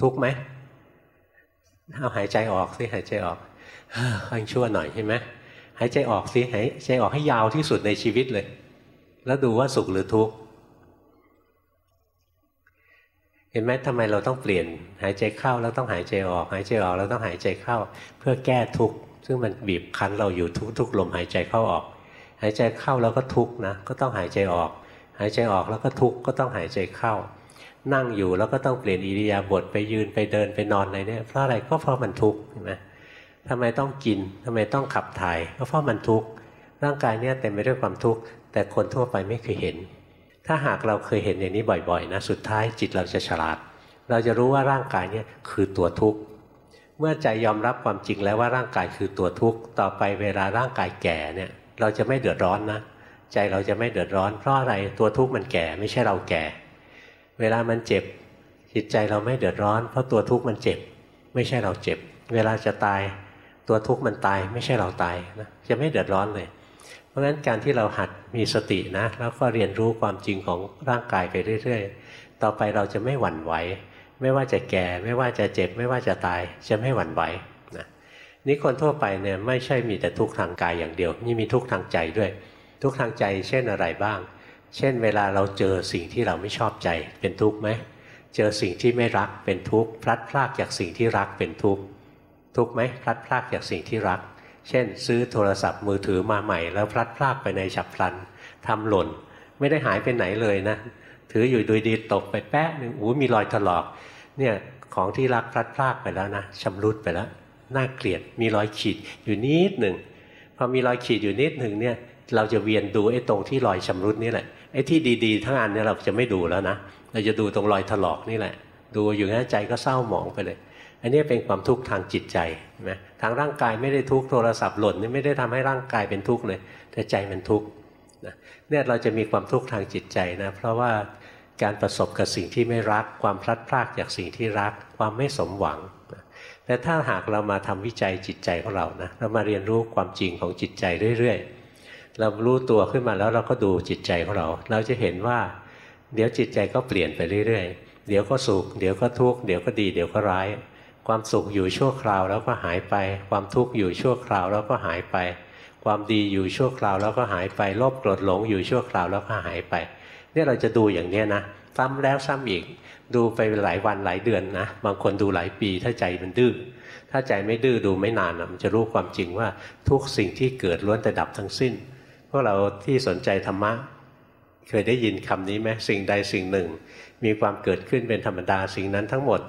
ทุกไหมเอาหายใจออกสิหายใจออกค่อยชั่วหน่อยใช่ไหมหายใจออกสิหายใจออกให้ยาวที่สุดในชีวิตเลย แล้วดูว่าสุขหรือทุกข์เห็นไหมทำไมเราต้องเปลี่ยน หายใจเข้าแล้วต้องหายใจออก หายใจออกแล้วต้องหายใจเข้า เพื่อแก้ทุกข์ซึ่งมันบีบคั้นเราอยู่ทุกๆลมหายใจเข้าออก หายใจเข้าแล้วก็ทุกนะก็ต้องหายใจออก หายใจออกแล้วก็ทุกก็ต้องหายใจเข้า นั่งอยู่แล้วก็ต้องเปลี่ยนอิริยาบถไปยืนไปเดินไปนอนอะไรเนี่ยเพราะอะไรก็เพราะมันทุกข์ใช่ไหมทำไมต้องกินทำไมต้องขับถ่ายก็เพราะมันทุกข์ร่างกายเนี่ยเต็มไปด้วยความทุกข์แต่คนทั่วไปไม่เคยเห็น ถ้าหากเราเคยเห็นอย่างนี้บ่อยๆนะสุดท้ายจิตเราจะฉลาด เราจะรู้ว่าร่างกายเนี่ยคือตัวทุกข์เมื่อใจยอมรับความจริงแล้วว่าร่างกายคือตัวทุกข์ต่อไปเวลาร่างกายแก่เนี่ย เราจะไม่เดือดร้อนนะใจเราจะไม่เดือดร้อนเพราะอะไรตัวทุกข์มันแก่ไม่ใช่เราแก่ เวลามันเจ็บ จิตใจเราไม่เดือดร้อน เพราะตัวทุกข์มันเจ็บ ไม่ใช่เราเจ็บ เวลาจะตายตัวทุกข์มันตาย ไม่ใช่เราตายนะจะไม่เดือดร้อนเลย เพราะฉะนั้นการที่เราหัดมีสตินะ แล้วก็เรียนรู้ความจริงของร่างกายไปเรื่อย ๆ ต่อไปเราจะไม่หวั่นไหว ไม่ว่าจะแก่ ไม่ว่าจะเจ็บ ไม่ว่าจะตาย จะไม่หวั่นไหว นี่คนทั่วไปเนี่ยไม่ใช่มีแต่ทุกข์ทางกายอย่างเดียวนี่มีทุกข์ทางใจด้วย ทุกข์ทางใจเช่นอะไรบ้าง เช่น เวลาเราเจอสิ่งที่เราไม่ชอบใจเป็นทุกข์ไหมเจอสิ่งที่ไม่รักเป็นทุกข์พลัดพรากจากสิ่งที่รักเป็นทุกข์ทุกข์ไหมพลัดพรากจากสิ่งที่รัก เช่น ซื้อโทรศัพท์มือถือมาใหม่ แล้วพลัดพรากไปในฉับพลันทำหล่น ไม่ได้หายไปไหนเลยนะ ถืออยู่โดยดีตกไปแป๊ะหนึ่งอู้มีรอยถลอกเนี่ยของที่รักพลัดพรากไปแล้วนะชำรุดไปแล้ว น่าเกลียดมีรอยขีดอยู่นิดหนึ่งพอมีรอยขีดอยู่นิดหนึ่งเนี่ยเราจะเวียนดูไอ้ตรงที่รอยชำรุดนี่แหละไอ้ที่ดีๆ ทั้งอันเนี่ยเราจะไม่ดูแล้วนะเราจะดูตรงรอยถลอกนี่แหละ ดูอยู่งั้นใจก็เศร้าหมองไปเลย อันนี้เป็นความทุกข์ทางจิตใจใช่ไหมทางร่างกายไม่ได้ทุกข์โทรศัพท์หล่นนี่ไม่ได้ทำให้ร่างกายเป็นทุกข์เลย แต่ใจมันทุกข์เนี่ยเราจะมีความทุกข์ทางจิตใจนะเพราะว่าการประสบกับสิ่งที่ไม่รัก ความพลัดพรากจากสิ่งที่รัก ความไม่สมหวัง แต่ถ้าหากเรามาทำวิจัยจิตใจของเรานะเรามาเรียนรู้ความจริงของจิตใจเรื่อยๆ เรารู้ตัวขึ้นมาแล้วเราก็ดูจิตใจของเรา เราจะเห็นว่า เดี๋ยวจิตใจก็เปลี่ยนไปเรื่อยๆ เดี๋ยวก็สุขเดี๋ยวก็ทุกข์เดี๋ยวก็ดี เดี๋ยวก็ร้าย ความสุขอยู่ชั่วคราวแล้วก็หายไป ความทุกข์อยู่ชั่วคราวแล้วก็หายไป ความดีอยู่ชั่วคราวแล้วก็หายไปโลภโกรธหลงอยู่ชั่วคราวแล้วก็หายไป เนี่ยเราจะดูอย่างเนี้ยนะซ้ำแล้วซ้ำอีก ดูไปหลายวันหลายเดือนนะบางคนดูหลายปีถ้าใจมันดื้อถ้าใจไม่ดื้อดูไม่นานนะมันจะรู้ความจริงว่าทุกสิ่งที่เกิดล้วนแต่ดับทั้งสิ้นพวกเราที่สนใจธรรมะเคยได้ยินคำนี้ไหมสิ่งใดสิ่งหนึ่ง มีความเกิดขึ้นเป็นธรรมดาสิ่งนั้นทั้งหมด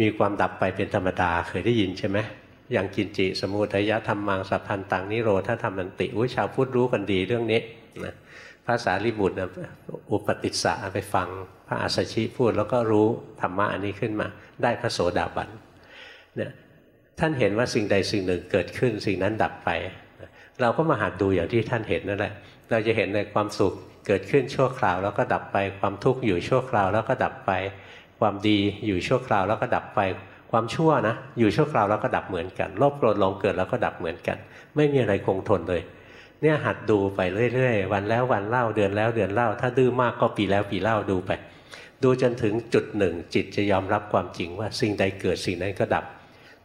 มีความดับไปเป็นธรรมดาเคยได้ยินใช่ไหมอย่างกินจิ สมุทัยธรรมังสัพพันตังนิโรธาธรรมันติอุ้ยชาวพุทธรู้กันดีเรื่องนี้นะภาษาลิบุตรนะอุปติสสะไปฟังพระอาสชิพูดแล้วก็รู้ธรรมะอันนี้ขึ้นมา ได้พระโสดาบันเนี่ยท่านเห็นว่าสิ่งใดสิ่งหนึ่งเกิดขึ้นสิ่งนั้นดับไป เราก็มาหัดดูอย่างที่ท่านเห็นนั่นแหละ เราจะเห็นในความสุขเกิดขึ้นชั่วคราวแล้วก็ดับไป ความทุกข์อยู่ชั่วคราวแล้วก็ดับไป ความดีอยู่ชั่วคราวแล้วก็ดับไป ความชั่วนะอยู่ชั่วคราวแล้วก็ดับเหมือนกันโลภโกรธหลงเกิดแล้วก็ดับเหมือนกัน ไม่มีอะไรคงทนเลยเนี่ยหัดดูไปเรื่อย ๆ วันแล้ววันเล่าเดือนแล้วเดือนเล่า ถ้าดื้อมากก็ปีแล้วปีเล่าดูไป ดูจนถึงจุดหนึ่ง จิตจะยอมรับความจริงว่าสิ่งใดเกิดสิ่งนั้นก็ดับ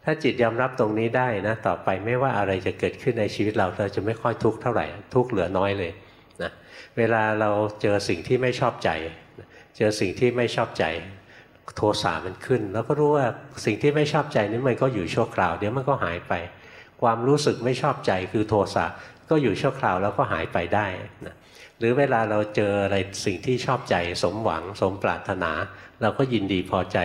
ถ้าจิตยอมรับตรงนี้ได้นะ ต่อไปไม่ว่าอะไรจะเกิดขึ้นในชีวิตเราเราจะไม่ค่อยทุกข์เท่าไหร่ทุกข์เหลือน้อยเลยนะเวลาเราเจอสิ่งที่ไม่ชอบใจ เจอสิ่งที่ไม่ชอบใจ โทสะมันขึ้น แล้วก็รู้ว่าสิ่งที่ไม่ชอบใจนี้มันก็อยู่ชั่วคราวเดี๋ยวมันก็หายไป ความรู้สึกไม่ชอบใจคือโทสะก็อยู่ชั่วคราวแล้วก็หายไปได้นะ หรือเวลาเราเจออะไรสิ่งที่ชอบใจ สมหวังสมปรารถนา เราก็ยินดีพอใจ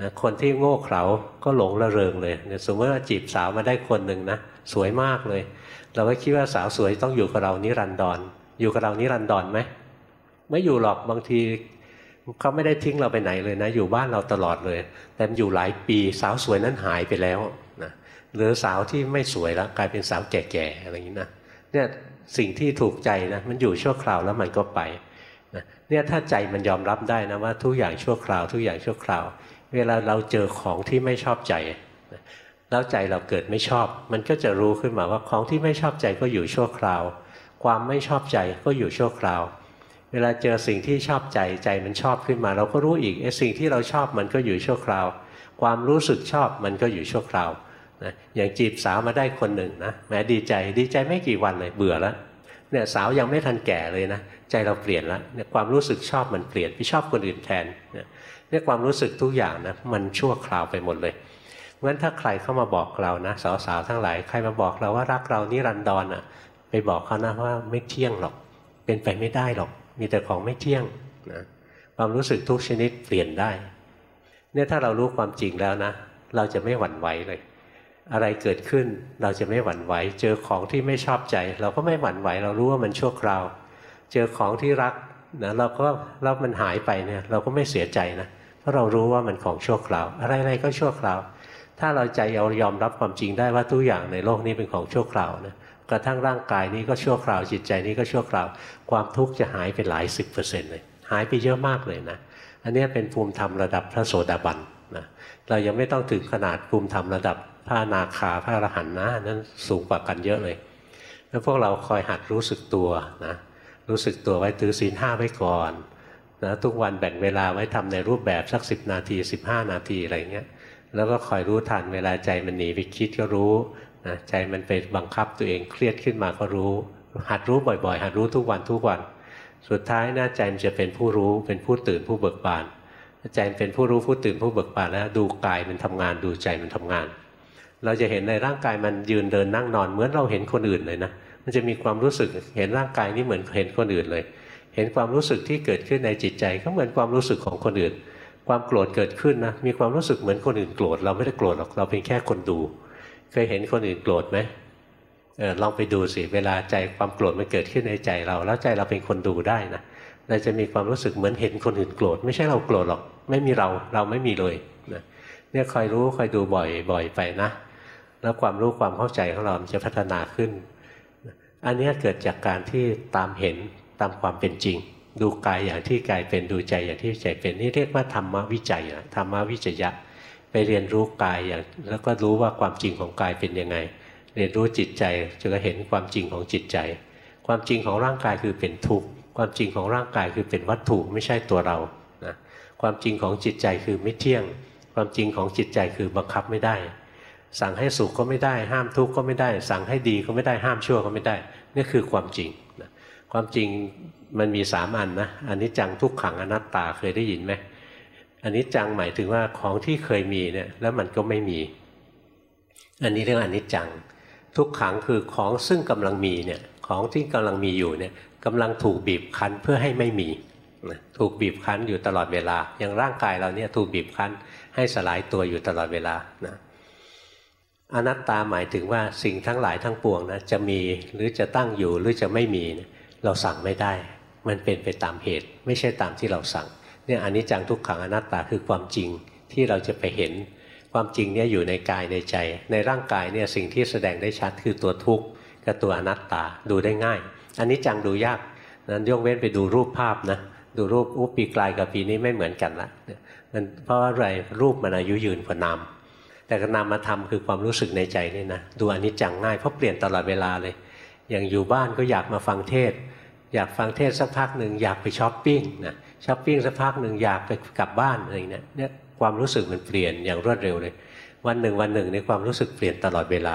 นะคนที่โง่เขลาก็หลงระเริงเลยสมมติว่าจีบสาวมาได้คนหนึ่งนะสวยมากเลย เราก็คิดว่าสาวสวยต้องอยู่กับเรานิรันดรออยู่กับเรานิรันดรไหมไม่อยู่หรอกบางทีเขาไม่ได้ทิ้งเราไปไหนเลยนะ อยู่บ้านเราตลอดเลย แต่อยู่หลายปีสาวสวยนั้นหายไปแล้วนะหรือสาวที่ไม่สวยแล้วกลายเป็นสาวแก่ๆอะไรอย่างนี้นะเนี่ย สิ่งที่ถูกใจนะมันอยู่ชั่วคราวแล้วมันก็ไปนะเนี่ยถ้าใจมันยอมรับได้นะว่าทุกอย่างชั่วคราว ทุกอย่างชั่วคราว เวลาเราเจอของที่ไม่ชอบใจแล้วใจเราเกิดไม่ชอบ มันก็จะรู้ขึ้นมาว่าของที่ไม่ชอบใจก็อยู่ชั่วคราว ความไม่ชอบใจก็อยู่ชั่วคราว เวลาเจอสิ่งที่ชอบใจใจมันชอบขึ้นมา เราก็รู้อีกไอ้สิ่งที่เราชอบมันก็อยู่ชั่วคราว ความรู้สึกชอบมันก็อยู่ชั่วคราว นะอย่างจีบสาวมาได้คนหนึ่งนะแม้ดีใจดีใจไม่กี่วันเลยเบื่อแล้วเนี่ยสาวยังไม่ทันแก่เลยนะใจเราเปลี่ยนแล้วเนี่ยความรู้สึกชอบมันเปลี่ยนไปชอบคนอื่นแทนเนี่ยความรู้สึกทุกอย่างนะมันชั่วคราวไปหมดเลยเพราะฉะนั้นถ้าใครเข้ามาบอกเรานะสาวๆทั้งหลายใครมาบอกเราว่ารักเรานิรันดรอะไปบอกเขานะว่าไม่เที่ยงหรอก เป็นไปไม่ได้หรอก มีแต่ของไม่เที่ยงนะความรู้สึกทุกชนิดเปลี่ยนได้เนี่ยถ้าเรารู้ความจริงแล้วนะ เราจะไม่หวั่นไหวเลย อะไรเกิดขึ้นเราจะไม่หวั่นไหว เจอของที่ไม่ชอบใจ เราก็ไม่หวั่นไหว เรารู้ว่ามันชั่วคราว เจอของที่รักนะเราก็แล้วมันหายไปเนี่ยเราก็ไม่เสียใจนะเพราะเรารู้ว่ามันของชั่วคราว อะไรๆก็ชั่วคราว ถ้าเราใจเรายอมรับความจริงได้ว่าทุกอย่างในโลกนี้เป็นของชั่วคราวนะกระทั่งร่างกายนี้ก็ชั่วคราวจิตใจนี้ก็ชั่วคราว ความทุกข์จะหายไปหลายสิบเปอร์เซ็นต์เลยหายไปเยอะมากเลยนะอันนี้เป็นภูมิธรรมระดับพระโสดาบันนะเรายังไม่ต้องถึงขนาดภูมิธรรมระดับ พระนาคาพระอรหันต์นะนั้นสูงกว่ากันเยอะเลย แล้วพวกเราคอยหัดรู้สึกตัวนะรู้สึกตัวไว้ถือศีลห้าไว้ก่อนนะทุกวันแบ่งเวลาไว้ทำในรูปแบบสักสิบนาที15นาทีอะไรเงี้ยแล้วก็คอยรู้ทันเวลาใจมันหนีไปคิดก็รู้นะใจมันไปบังคับตัวเองเครียดขึ้นมาก็รู้ หัดรู้บ่อยๆ หัดรู้ทุกวันทุกวัน สุดท้ายนะใจมันจะเป็นผู้รู้เป็นผู้ตื่นผู้เบิกบานใจเป็นผู้รู้ผู้ตื่นผู้เบิกบานแล้วดูกายมันทำงานดูใจมันทำงาน เราจะเห็นในร่างกายมันยืนเดินนั่งนอน เหมือนเราเห็นคนอื่นเลยนะมันจะมีความรู้สึกเห็นร่างกายนี้เหมือนเห็นคนอื่นเลย เห็นความรู้สึกที่เกิดขึ้นในจิตใจ ก็เหมือนความรู้สึกของคนอื่น ความโกรธเกิดขึ้นนะมีความรู้สึกเหมือนคนอื่นโกรธเราไม่ได้โกรธหรอกเราเป็นแค่คนดู เคยเห็นคนอื่นโกรธไหมเออลองไปดูสิเวลาใจความโกรธมันเกิดขึ้นในใจเรา แล้วใจเราเป็นคนดูได้นะเราจะมีความรู้สึกเหมือนเห็นคนอื่นโกรธไม่ใช่เราโกรธหรอก ไม่มีเราเราไม่มีเลยนะเนี่ยคอยรู้คอยดูบ่อยบ่อยไปนะ แล้วความรู้ความเข้าใจของเราจะพัฒนาขึ้น อันนี้เกิดจากการที่ตามเห็นตามความเป็นจริง ดูกายอย่างที่กายเป็นดูใจอย่างที่ใจเป็นนี่เรียกว่าธรรมวิจัยนะธรรมวิจยะไปเรียนรู้กายอย่างแล้วก็รู้ว่าความจริงของกายเป็นยังไง เรียนรู้จิตใจจะเห็นความจริงของจิตใจ ความจริงของร่างกายคือเป็นทุกข์ความจริงของร่างกายคือเป็นวัตถุไม่ใช่ตัวเรานะความจริงของจิตใจคือไม่เที่ยง ความจริงของจิตใจคือบังคับไม่ได้ สั่งให้สุขก็ไม่ได้ ห้ามทุกข์ก็ไม่ได้ สั่งให้ดีก็ไม่ได้ห้ามชั่วก็ไม่ได้ นี่คือความจริงนะความจริงมันมีสามอันนะอันนี้จังทุกขังอนัตตาเคยได้ยินไหมอันนี้จังหมายถึงว่าของที่เคยมีเนี่ยแล้วมันก็ไม่มี อันนี้เรื่องอนิจจัง ทุกขังคือของซึ่งกำลังมีเนี่ยของที่กำลังมีอยู่เนี่ยกำลังถูกบีบคั้นเพื่อให้ไม่มีถูกบีบคั้นอยู่ตลอดเวลา อย่างร่างกายเราเนี่ยถูกบีบคั้นให้สลายตัวอยู่ตลอดเวลานะ อนัตตาหมายถึงว่าสิ่งทั้งหลายทั้งปวงนะจะมีหรือจะตั้งอยู่หรือจะไม่มีเราสั่งไม่ได้ มันเป็นไปตามเหตุ ไม่ใช่ตามที่เราสั่งเนี่ยอันนี้จังทุกขังอนัตตาคือความจริงที่เราจะไปเห็น ความจริงเนี่ยอยู่ในกายในใจ ในร่างกายเนี่ยสิ่งที่แสดงได้ชัดคือตัวทุกข์กับตัวอนัตตาดูได้ง่าย อันนี้จังดูยากนั้นยกเว้นไปดูรูปภาพนะดูรูปอุปีกลายกับปีนี้ไม่เหมือนกันละมันเพราะอะไรรูปมันอายุยืนกว่านาม แต่นามมาทำคือความรู้สึกในใจนี่นะดูอันนี้จังง่ายเพราะเปลี่ยนตลอดเวลาเลย อย่างอยู่บ้านก็อยากมาฟังเทศ อยากฟังเทศสักพักหนึ่งอยากไปช้อปปิ้งนะช้อปปิ้งสักพักหนึ่งอยากไปกลับบ้านอะไรเนี้ยเนี่ยความรู้สึกมันเปลี่ยนอย่างรวดเร็วเลย วันหนึ่งวันหนึ่งในความรู้สึกเปลี่ยนตลอดเวลา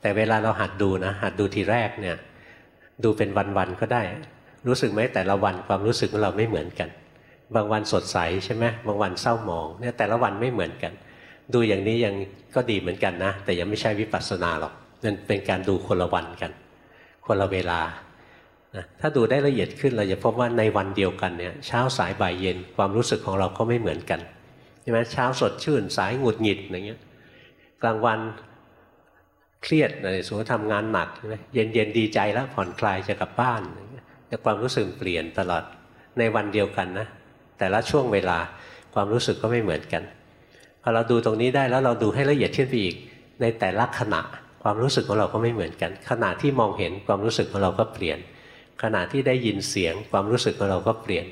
แต่เวลาเราหัดดูนะ หัดดูทีแรกเนี่ยดูเป็นวันๆก็ได้ รู้สึกไหมแต่ละวันความรู้สึกของเราไม่เหมือนกัน บางวันสดใสใช่ไหมบางวันเศร้าหมองเนี่ยแต่ละวันไม่เหมือนกัน ดูอย่างนี้ยังก็ดีเหมือนกันนะ แต่ยังไม่ใช่วิปัสสนาหรอกนั่นเป็นการดูคนละวันกัน คนละเวลาถ้าดูได้ละเอียดขึ้นเราจะพบว่าในวันเดียวกันเนี่ยเช้าสายบ่ายเย็นความรู้สึกของเราก็ไม่เหมือนกันใช่ไหมเช้าสดชื่นสายหงุดหงิดอย่างเงี้ยกลางวันเครียดอะไรสมมติทำงานหนักใช่ไหมเย็นเย็นดีใจแล้วผ่อนคลายจะกลับบ้านแต่ความรู้สึกเปลี่ยนตลอดในวันเดียวกันนะแต่ละช่วงเวลาความรู้สึกก็ไม่เหมือนกัน อเราดูตรงนี้ได้แล้วเราดูให้ละเอียดขึ้นไปอีก ในแต่ละขณะความรู้สึกของเราก็ไม่เหมือนกัน ขณะที่มองเห็นความรู้สึกของเราก็เปลี่ยน ขณะที่ได้ยินเสียง ความรู้สึกของเราก็เปลี่ยน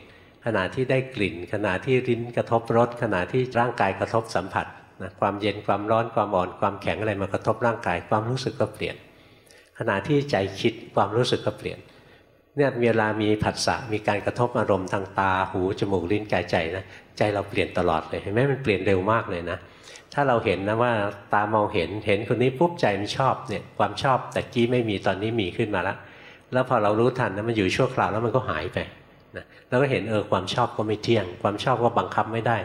ขณะที่ได้กลิ่น ขณะที่ริ้นกระทบรสขณะที่ร่างกายกระทบสัมผัสนะความเย็นความร้อนความอ่อนความแข็งอะไรมากระทบร่างกาย ความรู้สึกก็เปลี่ยน ขณะที่ใจคิดความรู้สึกก็เปลี่ยน เนี่ยเวลามีผัสสะมีการกระทบอารมณ์ทางตาหูจมูกลิ้นกายใจนะใจเราเปลี่ยนตลอดเลยเห็นไหมมันเปลี่ยนเร็วมากเลยนะ ถ้าเราเห็นนะว่าตามองเห็นเห็นคนนี้ปุ๊บใจมันชอบเนี่ยความชอบแต่กี้ไม่มีตอนนี้มีขึ้นมาแล้วแล้วพอเรารู้ทันนะมันอยู่ชั่วคราวแล้วมันก็หายไปนะแล้วก็เห็นเออความชอบก็ไม่เที่ยง ความชอบก็บังคับไม่ได้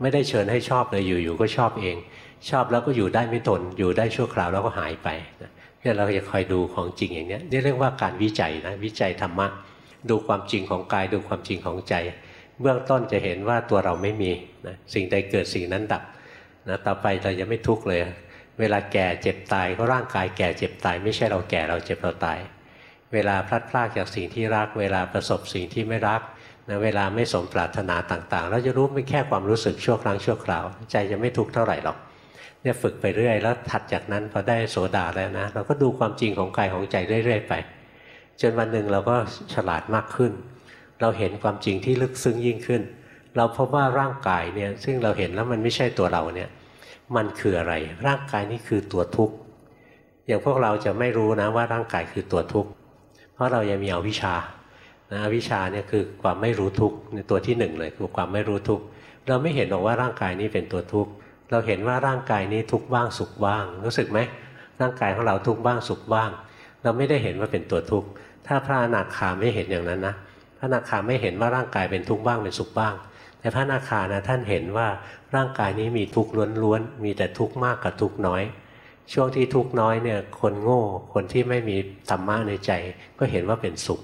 ไม่ได้เชิญให้ชอบเลยอยู่ๆก็ชอบเอง ชอบแล้วก็อยู่ได้ไม่ทนอยู่ได้ชั่วคราวแล้วก็หายไปนะ เนี่ยเราจะคอยดูของจริงอย่างนี้นี่เรียกว่าการวิจัยนะวิจัยธรรมะดูความจริงของกายดูความจริงของใจ เบื้องต้นจะเห็นว่าตัวเราไม่มีนะสิ่งใดเกิดสิ่งนั้นดับนะต่อไปเราจะไม่ทุกข์เลย เวลาแก่เจ็บตายก็ร่างกายแก่เจ็บตาย ไม่ใช่เราแก่เราเจ็บเราตาย เวลาพลัดพรากจากสิ่งที่รัก เวลาประสบสิ่งที่ไม่รักนะเวลาไม่สมปรารถนาต่างๆ เราจะรู้ไม่แค่ความรู้สึกชั่วครั้งชั่วคราว ใจจะไม่ทุกข์เท่าไหร่หรอก เนี่ยฝึกไปเรื่อยแล้วถัดจากนั้นพอได้โสดาแล้วนะ เราก็ดูความจริงของกายของใจเรื่อยๆไป จนวันหนึ่งเราก็ฉลาดมากขึ้น เราเห็นความจริงที่ลึกซึ้งยิ่งขึ้น เราพบว่าร่างกายเนี่ยซึ่งเราเห็นแล้วมันไม่ใช่ตัวเราเนี่ยมันคืออะไร ร่างกายนี้คือตัวทุกข์อย่างพวกเราจะไม่รู้นะว่าร่างกายคือตัวทุกข์เพราะเรายังมีอวิชชานะอวิชชาเนี่ยคือความไม่รู้ทุกข์ในตัวที่หนึ่งเลยคือความไม่รู้ทุกข์เราไม่เห็นหรอกว่าร่างกายนี้เป็นตัวทุกข์ เราเห็นว่าร่างกายนี้ทุกข์บ้างสุขบ้าง รู้สึกไหมร่างกายของเราทุกข์บ้างสุขบ้าง เราไม่ได้เห็นว่าเป็นตัวทุกข์ถ้าพระอนาคาไม่เห็นอย่างนั้นนะพระอนาคาไม่เห็นว่าร่างกายเป็นทุกข์บ้างเป็นสุขบ้าง แต่พระอนาคานะท่านเห็นว่าร่างกายนี้มีทุกข์ล้วนๆมีแต่ทุกข์มากกับทุกข์น้อย ช่วงที่ทุกข์น้อยเนี่ยคนโง่คนที่ไม่มีธรรมะในใจ ก็เห็นว่าเป็นสุข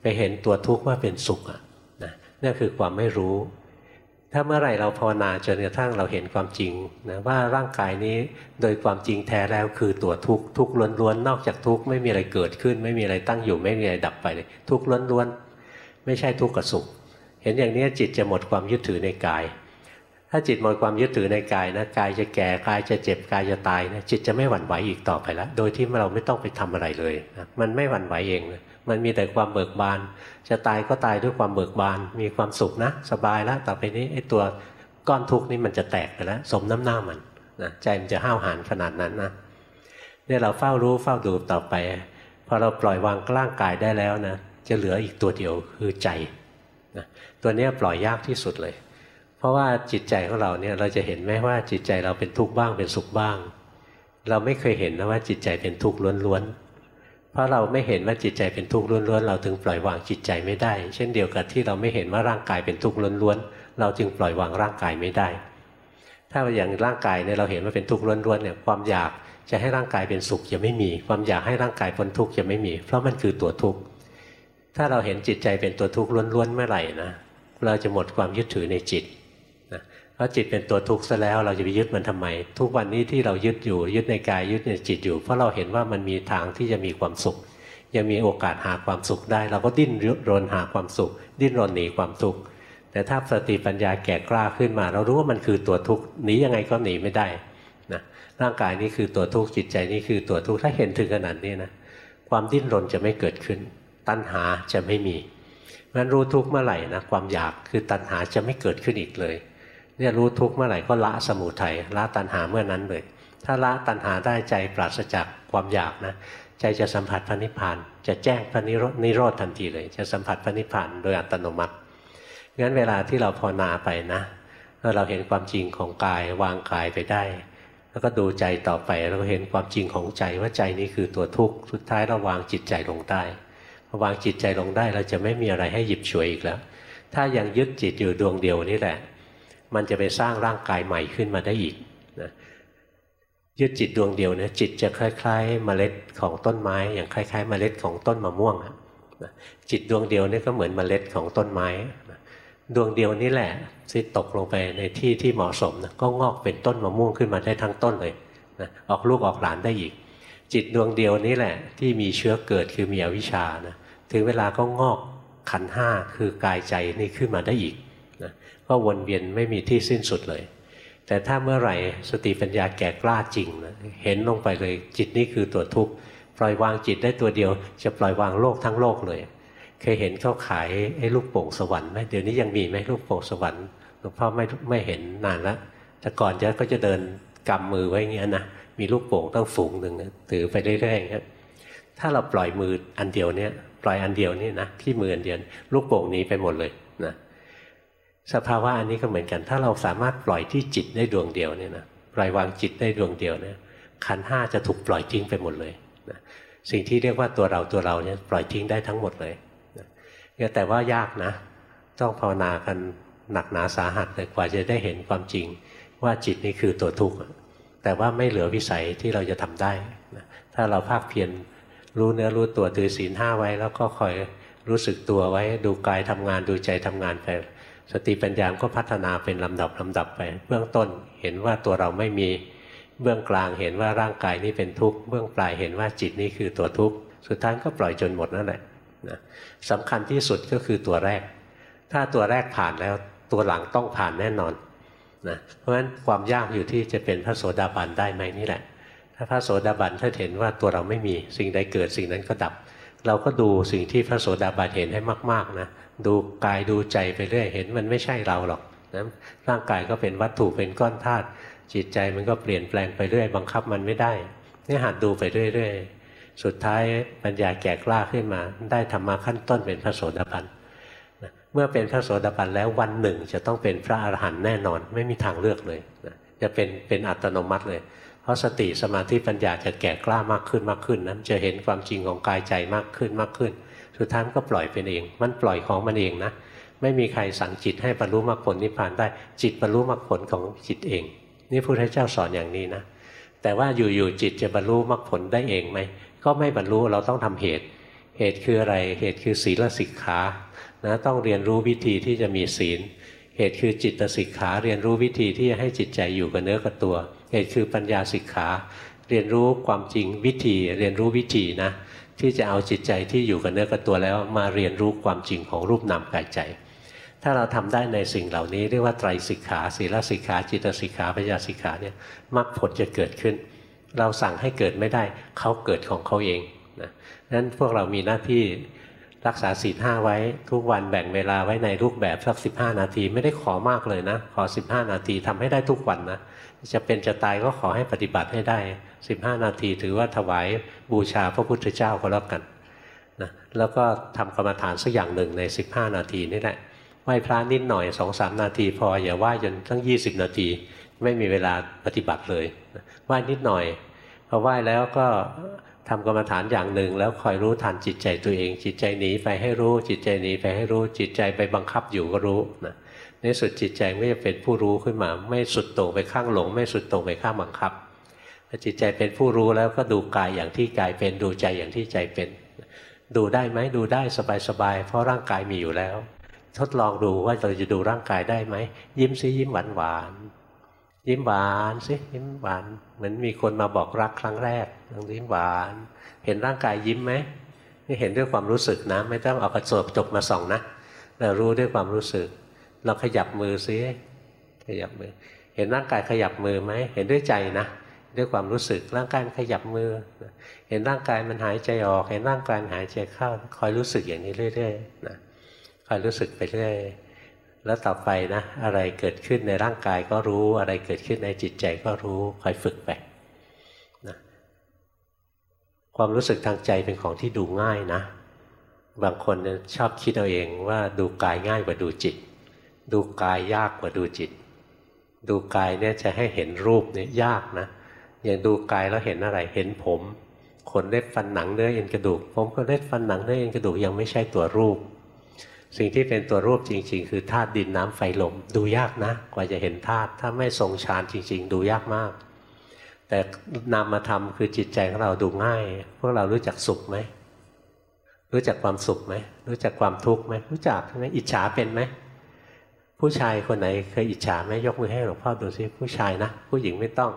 ไปเห็นตัวทุกข์ว่าเป็นสุขอะนะนั่นคือความไม่รู้ ถ้าเมื่อไหร่เราภาวนาจนกระทั่งเราเห็นความจริงนะว่าร่างกายนี้โดยความจริงแท้แล้วคือตัวทุกข์ทุกข์ล้วนๆนอกจากทุกข์ไม่มีอะไรเกิดขึ้น ไม่มีอะไรตั้งอยู่ ไม่มีอะไรดับไปเลยทุกข์ล้วนๆไม่ใช่ทุกข์กับสุข เห็นอย่างนี้จิตจะหมดความยึดถือในกาย ถ้าจิตหมดความยึดถือในกายนะกายจะแก่กายจะเจ็บกายจะตายนะจิตจะไม่หวั่นไหวอีกต่อไปแล้วโดยที่เราไม่ต้องไปทำอะไรเลยนะมันไม่หวั่นไหวเองเลย มันมีแต่ความเบิกบาน จะตายก็ตายด้วยความเบิกบาน มีความสุขนะ สบายแล้วต่อไปนี้ไอ้ตัวก้อนทุกข์นี่มันจะแตกไปแล้ว สมน้ำหน้ามันนะใจมันจะห้าวหาญขนาดนั้นนะเนี่ยเราเฝ้ารู้เฝ้าดูต่อไปพอเราปล่อยวางร่างกายได้แล้วนะจะเหลืออีกตัวเดียวคือใจนะตัวนี้ปล่อยยากที่สุดเลย เพราะว่าจิตใจของเราเนี่ยเราจะเห็นไหมว่าจิตใจเราเป็นทุกข์บ้างเป็นสุขบ้าง เราไม่เคยเห็นนะว่าจิตใจเป็นทุกข์ล้วนๆ เพราะเราไม่เห็นว่าจิตใจเป็นทุกข์ล้วนๆ เราถึงปล่อยวางจิตใจไม่ได้ เช่นเดียวกับที่เราไม่เห็นว่าร่างกายเป็นทุกข์ล้วนๆ เราจึงปล่อยวางร่างกายไม่ได้ ถ้าอย่างร่างกายเนี่ยเราเห็นว่าเป็นทุกข์ล้วนๆเนี่ยความอยากจะให้ร่างกายเป็นสุขจะไม่มี ความอยากให้ร่างกายพ้นทุกข์จะไม่มี เพราะมันคือตัวทุกข์ ถ้าเราเห็นจิตใจเป็นตัวทุกข์ล้วนๆเมื่อไหร่นะเราจะหมดความยึดถือในจิต เพราะจิตเป็นตัวทุกข์ซะแล้วเราจะไปยึดมันทำไม ทุกวันนี้ที่เรายึดอยู่ยึดในกายยึดในจิตอยู่ เพราะเราเห็นว่ามันมีทางที่จะมีความสุข ยังมีโอกาสหาความสุขได้ เราก็ดิ้นรนหาความสุข ดิ้นรนหนีความทุกข์แต่ถ้าสติปัญญาแก่กล้าขึ้นมา เรารู้ว่ามันคือตัวทุกข์หนียังไงก็หนีไม่ได้นะร่างกายนี้คือตัวทุกข์จิตใจนี้คือตัวทุกข์ถ้าเห็นถึงขนาดนี้นะความดิ้นรนจะไม่เกิดขึ้น ตัณหาจะไม่มีงั้นรู้ทุกข์เมื่อไหร่นะความอยากคือตัณหาจะไม่เกิดขึ้นอีกเลย เนี่ยรู้ทุกข์เมื่อไหร่ก็ละสมุทัยละตัณหาเมื่อนั้นเลย ถ้าละตัณหาได้ใจปราศจากความอยากนะ ใจจะสัมผัสพระนิพพาน จะแจ้งพระนิโรธทันทีเลย จะสัมผัสพระนิพพานโดยอัตโนมัติงั้นเวลาที่เราภาวนาไปนะเราเห็นความจริงของกายวางกายไปได้ แล้วก็ดูใจต่อไปเราเห็นความจริงของใจว่าใจนี้คือตัวทุกข์สุดท้ายเราวางจิตใจลงได้พอวางจิตใจลงได้เราจะไม่มีอะไรให้หยิบฉวยอีกแล้ว ถ้ายังยึดจิตอยู่ดวงเดียวนี่แหละ มันจะไปสร้างร่างกายใหม่ขึ้นมาได้อีกนะยึดจิตดวงเดียวเนี่ยจิตจะคล้ายๆ เมล็ดของต้นไม้ อย่างคล้ายๆ เมล็ดของต้นมะม่วงนะจิตดวงเดียวนี่ก็เหมือนเมล็ดของต้นไม้นะดวงเดียวนี่แหละที่ตกลงไปในที่ที่เหมาะสมนะก็งอกเป็นต้นมะม่วงขึ้นมาได้ทั้งต้นเลยนะออกลูกออกหลานได้อีก จิตดวงเดียวนี้แหละ ที่มีเชื้อเกิดคือมีอวิชชานะถึงเวลาก็งอกขันห้าคือกายใจนี่ขึ้นมาได้อีก ก็วนเวียนไม่มีที่สิ้นสุดเลย แต่ถ้าเมื่อไหร่สติปัญญาแก่กล้าจริงนะเห็นลงไปเลยจิตนี่คือตัวทุกข์ปล่อยวางจิตได้ตัวเดียว จะปล่อยวางโลกทั้งโลกเลย เคยเห็นเขาขายไอ้ลูกโป่งสวรรค์ไหมเดี๋ยวนี้ยังมีไหมลูกโป่งสวรรค์หลวงพ่อไม่ไม่เห็นนานล้วแต่ก่อนจะก็จะเดินกำมือไว้เงี้ยนะมีลูกโป่งต้องฝูงหนึ่งถือไปเรื่อยๆครับถ้าเราปล่อยมืออันเดียวเนี่ยปล่อยอันเดียวนี่นะที่มืออันเดียวลูกโป่งนี้ไปหมดเลยนะ สภาวะอันนี้ก็เหมือนกัน ถ้าเราสามารถปล่อยที่จิตได้ดวงเดียวเนี่ยนะปล่อยวางจิตได้ดวงเดียวเนี่ยขันห้าจะถูกปล่อยทิ้งไปหมดเลยนะสิ่งที่เรียกว่าตัวเราตัวเราเนี่ยปล่อยทิ้งได้ทั้งหมดเลยนะแต่ว่ายากนะ ต้องภาวนากันหนักหนาสาหัสเลยกว่าจะได้เห็นความจริง ว่าจิตนี่คือตัวทุกข์แต่ว่าไม่เหลือวิสัยที่เราจะทำได้นะถ้าเราภาคเพียรรู้เนื้อรู้ตัวถือศีลห้าไว้ แล้วก็คอยรู้สึกตัวไว้ดูกายทำงานดูใจทำงานไป สติปัญญาก็พัฒนาเป็นลำดับลำดับไป เบื้องต้นเห็นว่าตัวเราไม่มีเบื้องกลางเห็นว่าร่างกายนี้เป็นทุกข์เบื้องปลายเห็นว่าจิตนี้คือตัวทุกข์สุดท้ายก็ปล่อยจนหมดนั่นแหละนะสำคัญที่สุดก็คือตัวแรก ถ้าตัวแรกผ่านแล้วตัวหลังต้องผ่านแน่นอนนะเพราะฉะนั้นความยากอยู่ที่จะเป็นพระโสดาบันได้ไหมนี่แหละ ถ้าพระโสดาบันถ้าเห็นว่าตัวเราไม่มีสิ่งใดเกิดสิ่งนั้นก็ดับ เราก็ดูสิ่งที่พระโสดาบันเห็นให้มากๆนะ ดูกายดูใจไปเรื่อยเห็นมันไม่ใช่เราหรอกนะร่างกายก็เป็นวัตถุเป็นก้อนธาตุจิตใจมันก็เปลี่ยนแปลงไปเรื่อยบังคับมันไม่ได้นี่หัดดูไปเรื่อยๆสุดท้ายปัญญาแก่กล้าขึ้นมา ได้ธรรมะขั้นต้นเป็นพระโสดาบันเมื่อเป็นพระโสดาบันแล้ววันหนึ่งจะต้องเป็นพระอรหันต์แน่นอน ไม่มีทางเลือกเลยจะเป็นเป็นอัตโนมัติเลย เพราะสติสมาธิปัญญาจะแก่กล้ามากขึ้นมากขึ้นนั้นจะเห็นความจริงของกายใจมากขึ้นมากขึ้น สุดท้ายมันก็ปล่อยเป็นเอง มันปล่อยของมันเองนะ ไม่มีใครสั่งจิตให้บรรลุมรรคผลนิพพานได้ จิตบรรลุมรรคผลของจิตเอง นี่พระพุทธเจ้าสอนอย่างนี้นะ แต่ว่าอยู่ๆจิตจะบรรลุมรรคผลได้เองไหม ก็ไม่บรรลุเราต้องทำเหตุ เหตุคืออะไร เหตุคือศีลสิกขานะต้องเรียนรู้วิธีที่จะมีศีล เหตุคือจิตสิกขาเรียนรู้วิธีที่จะให้จิตใจอยู่กับเนื้อกับตัว เหตุคือปัญญาสิกขาเรียนรู้ความจริงวิธีเรียนรู้วิธีนะ ที่จะเอาจิตใจที่อยู่กับเนื้อกับตัวแล้วมาเรียนรู้ความจริงของรูปนามกายใจ ถ้าเราทำได้ในสิ่งเหล่านี้เรียกว่าไตรสิกขาศีลสิกขา จิตสิกขาปัญญาสิกขาเนี่ยมรรคผลจะเกิดขึ้น เราสั่งให้เกิดไม่ได้เขาเกิดของเขาเองนะนั้นพวกเรามีหน้าที่รักษาศีลห้าไว้ทุกวันแบ่งเวลาไว้ในรูปแบบสักสิบห้านาทีไม่ได้ขอมากเลยนะ ขอสิบห้านาทีทำให้ได้ทุกวันนะจะเป็นจะตายก็ขอให้ปฏิบัติให้ได้ 15 นาทีถือว่าถวายบูชาพระพุทธเจ้าก็แล้วกันนะแล้วก็ทำกรรมฐานสักอย่างหนึ่งใน 15 นาทีนี่แหละไหว้พระนิดหน่อยสองสามนาที พออย่าไหว้จนตั้ง 20 นาที ไม่มีเวลาปฏิบัติเลยไหว้นิดหน่อยพอไหว้แล้วก็ทำกรรมฐานอย่างหนึ่ง แล้วคอยรู้ทันจิตใจตัวเอง จิตใจหนีไปให้รู้ จิตใจหนีไปให้รู้ จิตใจไปบังคับอยู่ก็รู้นะในสุดจิตใจไม่จะเป็นผู้รู้ขึ้นมา ไม่สุดโต่งไปข้างหลง ไม่สุดโต่งไปข้างบังคับ จิตใจเป็นผู้รู้แล้วก็ดูกายอย่างที่กายเป็นดูใจอย่างที่ใจเป็น ดูได้ไหมดูได้สบายๆเพราะร่างกายมีอยู่แล้ว ทดลองดูว่าเราจะดูร่างกายได้ไหมยิ้มซิยิ้มหวานหวานยิ้มหวานสิยิ้มหวานเหมือนมีคนมาบอกรักครั้งแรกลองยิ้มหวาน เห็นร่างกายยิ้มไหมนี่เห็นด้วยความรู้สึกนะ ไม่ต้องเอากระจกจกมาส่องนะเรารู้ด้วยความรู้สึก เราขยับมือซิขยับมือ เห็นร่างกายขยับมือไหมเห็นด้วยใจนะ ด้วยความรู้สึกร่างกายมันขยับมือ เห็นร่างกายมันหายใจออก เห็นร่างกายหายใจเข้า คอยรู้สึกอย่างนี้เรื่อยๆนะคอยรู้สึกไปเรื่อยแล้วต่อไปนะ อะไรเกิดขึ้นในร่างกายก็รู้ อะไรเกิดขึ้นในจิตใจก็รู้คอยฝึกไปนะความรู้สึกทางใจเป็นของที่ดูง่ายนะ บางคนชอบคิดเอาเองว่าดูกายง่ายกว่าดูจิต ดูกายยากกว่าดูจิต ดูกายเนี่ยจะให้เห็นรูปเนี่ยยากนะ อย่างดูกายแล้วเห็นอะไร เห็นผม ขนเล็บฟันหนังเนื้อเอ็นกระดูก ผมขนเล็บฟันหนังเนื้อเอ็นกระดูกยังไม่ใช่ตัวรูป สิ่งที่เป็นตัวรูปจริง ๆ คือธาตุดินน้ำไฟลม ดูยากนะ กว่าจะเห็นธาตุถ้าไม่ทรงฌานจริง ๆ ดูยากมาก แต่นามธรรมคือจิตใจของเราดูง่าย พวกเรารู้จักสุขไหมรู้จักความสุขไหมรู้จักความทุกข์ไหมรู้จักใช่ไหมอิจฉาเป็นไหมผู้ชายคนไหนเคยอิจฉาไหมยกมือให้หลวงพ่อดูซิผู้ชายนะ ผู้หญิงไม่ต้อง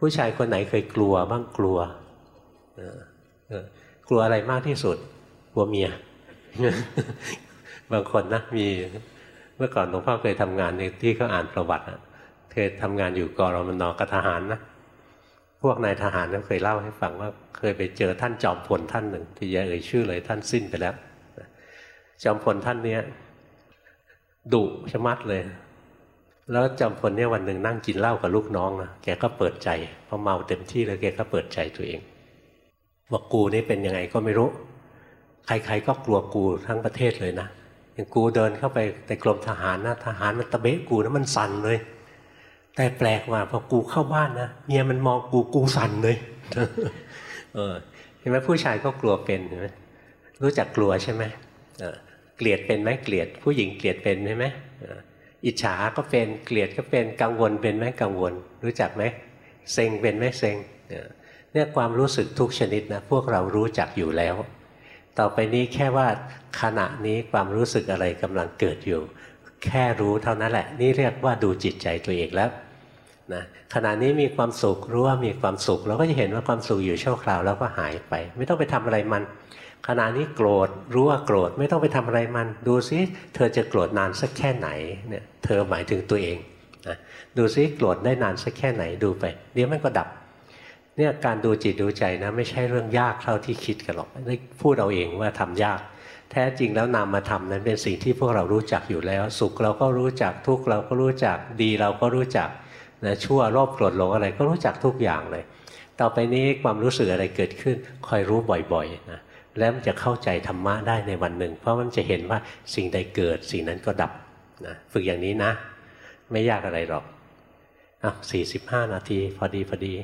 ผู้ชายคนไหนเคยกลัวบ้างกลัวกลัวอะไรมากที่สุด กลัวเมีย บางคนนะมีเมื่อก่อนหลวงพ่อเคยทำงานในที่เขาอ่านประวัติเคยทำงานอยู่กรมนกทหารนะพวกนายทหารก็เคยเล่าให้ฟังว่า เคยไปเจอท่านจอมพลท่านหนึ่งที่อย่าเอ่ยชื่อเลยท่านสิ้นไปแล้วจอมพลท่านเนี้ยดุชะมัดเลย แล้วจอมพลเนี่ยวันหนึ่งนั่งกินเหล้ากับลูกน้องนะแกก็เปิดใจพอเมาเต็มที่แล้วแกก็เปิดใจตัวเองบอกกูนี่เป็นยังไงก็ไม่รู้ ใครๆก็กลัวกูทั้งประเทศเลยนะอย่างกูเดินเข้าไปในกรมทหารนะทหารมันตะเบะกูนะมันสั่นเลย แต่แปลกว่าพอกูเข้าบ้านนะเมียมันมองกูกูสั่นเลยเออเห็นไหมผู้ชายก็กลัวเป็นเห็นไหมรู้จักกลัวใช่ไหมเกลียดเป็นไหมเกลียด ผู้หญิงเกลียดเป็นใช่ไหม อิจฉาก็เป็นเกลียดก็เป็นกังวลเป็นไหมกังวล รู้จักไหมเซ็งเป็นไหมเซ็งเนี่ยความรู้สึกทุกชนิดนะพวกเรารู้จักอยู่แล้ว ต่อไปนี้แค่ว่าขณะนี้ความรู้สึกอะไรกำลังเกิดอยู่ แค่รู้เท่านั้นแหละ นี่เรียกว่าดูจิตใจตัวเองแล้วนะขณะนี้มีความสุขรู้ว่ามีความสุข เราก็จะเห็นว่าความสุขอยู่ชั่วคราวแล้วก็หายไป ไม่ต้องไปทำอะไรมัน ขณะนี้โกรธรู้ว่าโกรธไม่ต้องไปทำอะไรมัน ดูซิเธอจะโกรธนานสักแค่ไหนเนี่ยเธอหมายถึงตัวเองนะดูซิโกรธได้นานสักแค่ไหนดูไป เดี๋ยวมันก็ดับเนี่ยการดูจิตดูใจนะไม่ใช่เรื่องยากเท่าที่คิดกันหรอกพูดเอาเองว่าทำยาก แท้จริงแล้วนามมาทำนั้นเป็นสิ่งที่พวกเรารู้จักอยู่แล้ว สุขเราก็รู้จักทุกเราก็รู้จักดีเราก็รู้จักนะชั่วรอบโกรธหลงอะไรก็รู้จักทุกอย่างเลย ต่อไปนี้ความรู้สึกอะไรเกิดขึ้นคอยรู้บ่อยๆนะ แล้วมันจะเข้าใจธรรมะได้ในวันหนึ่ง เพราะมันจะเห็นว่าสิ่งใดเกิดสิ่งนั้นก็ดับนะฝึกอย่างนี้นะ ไม่ยากอะไรหรอกอะสี่สิบห้านาที พอดีพอดี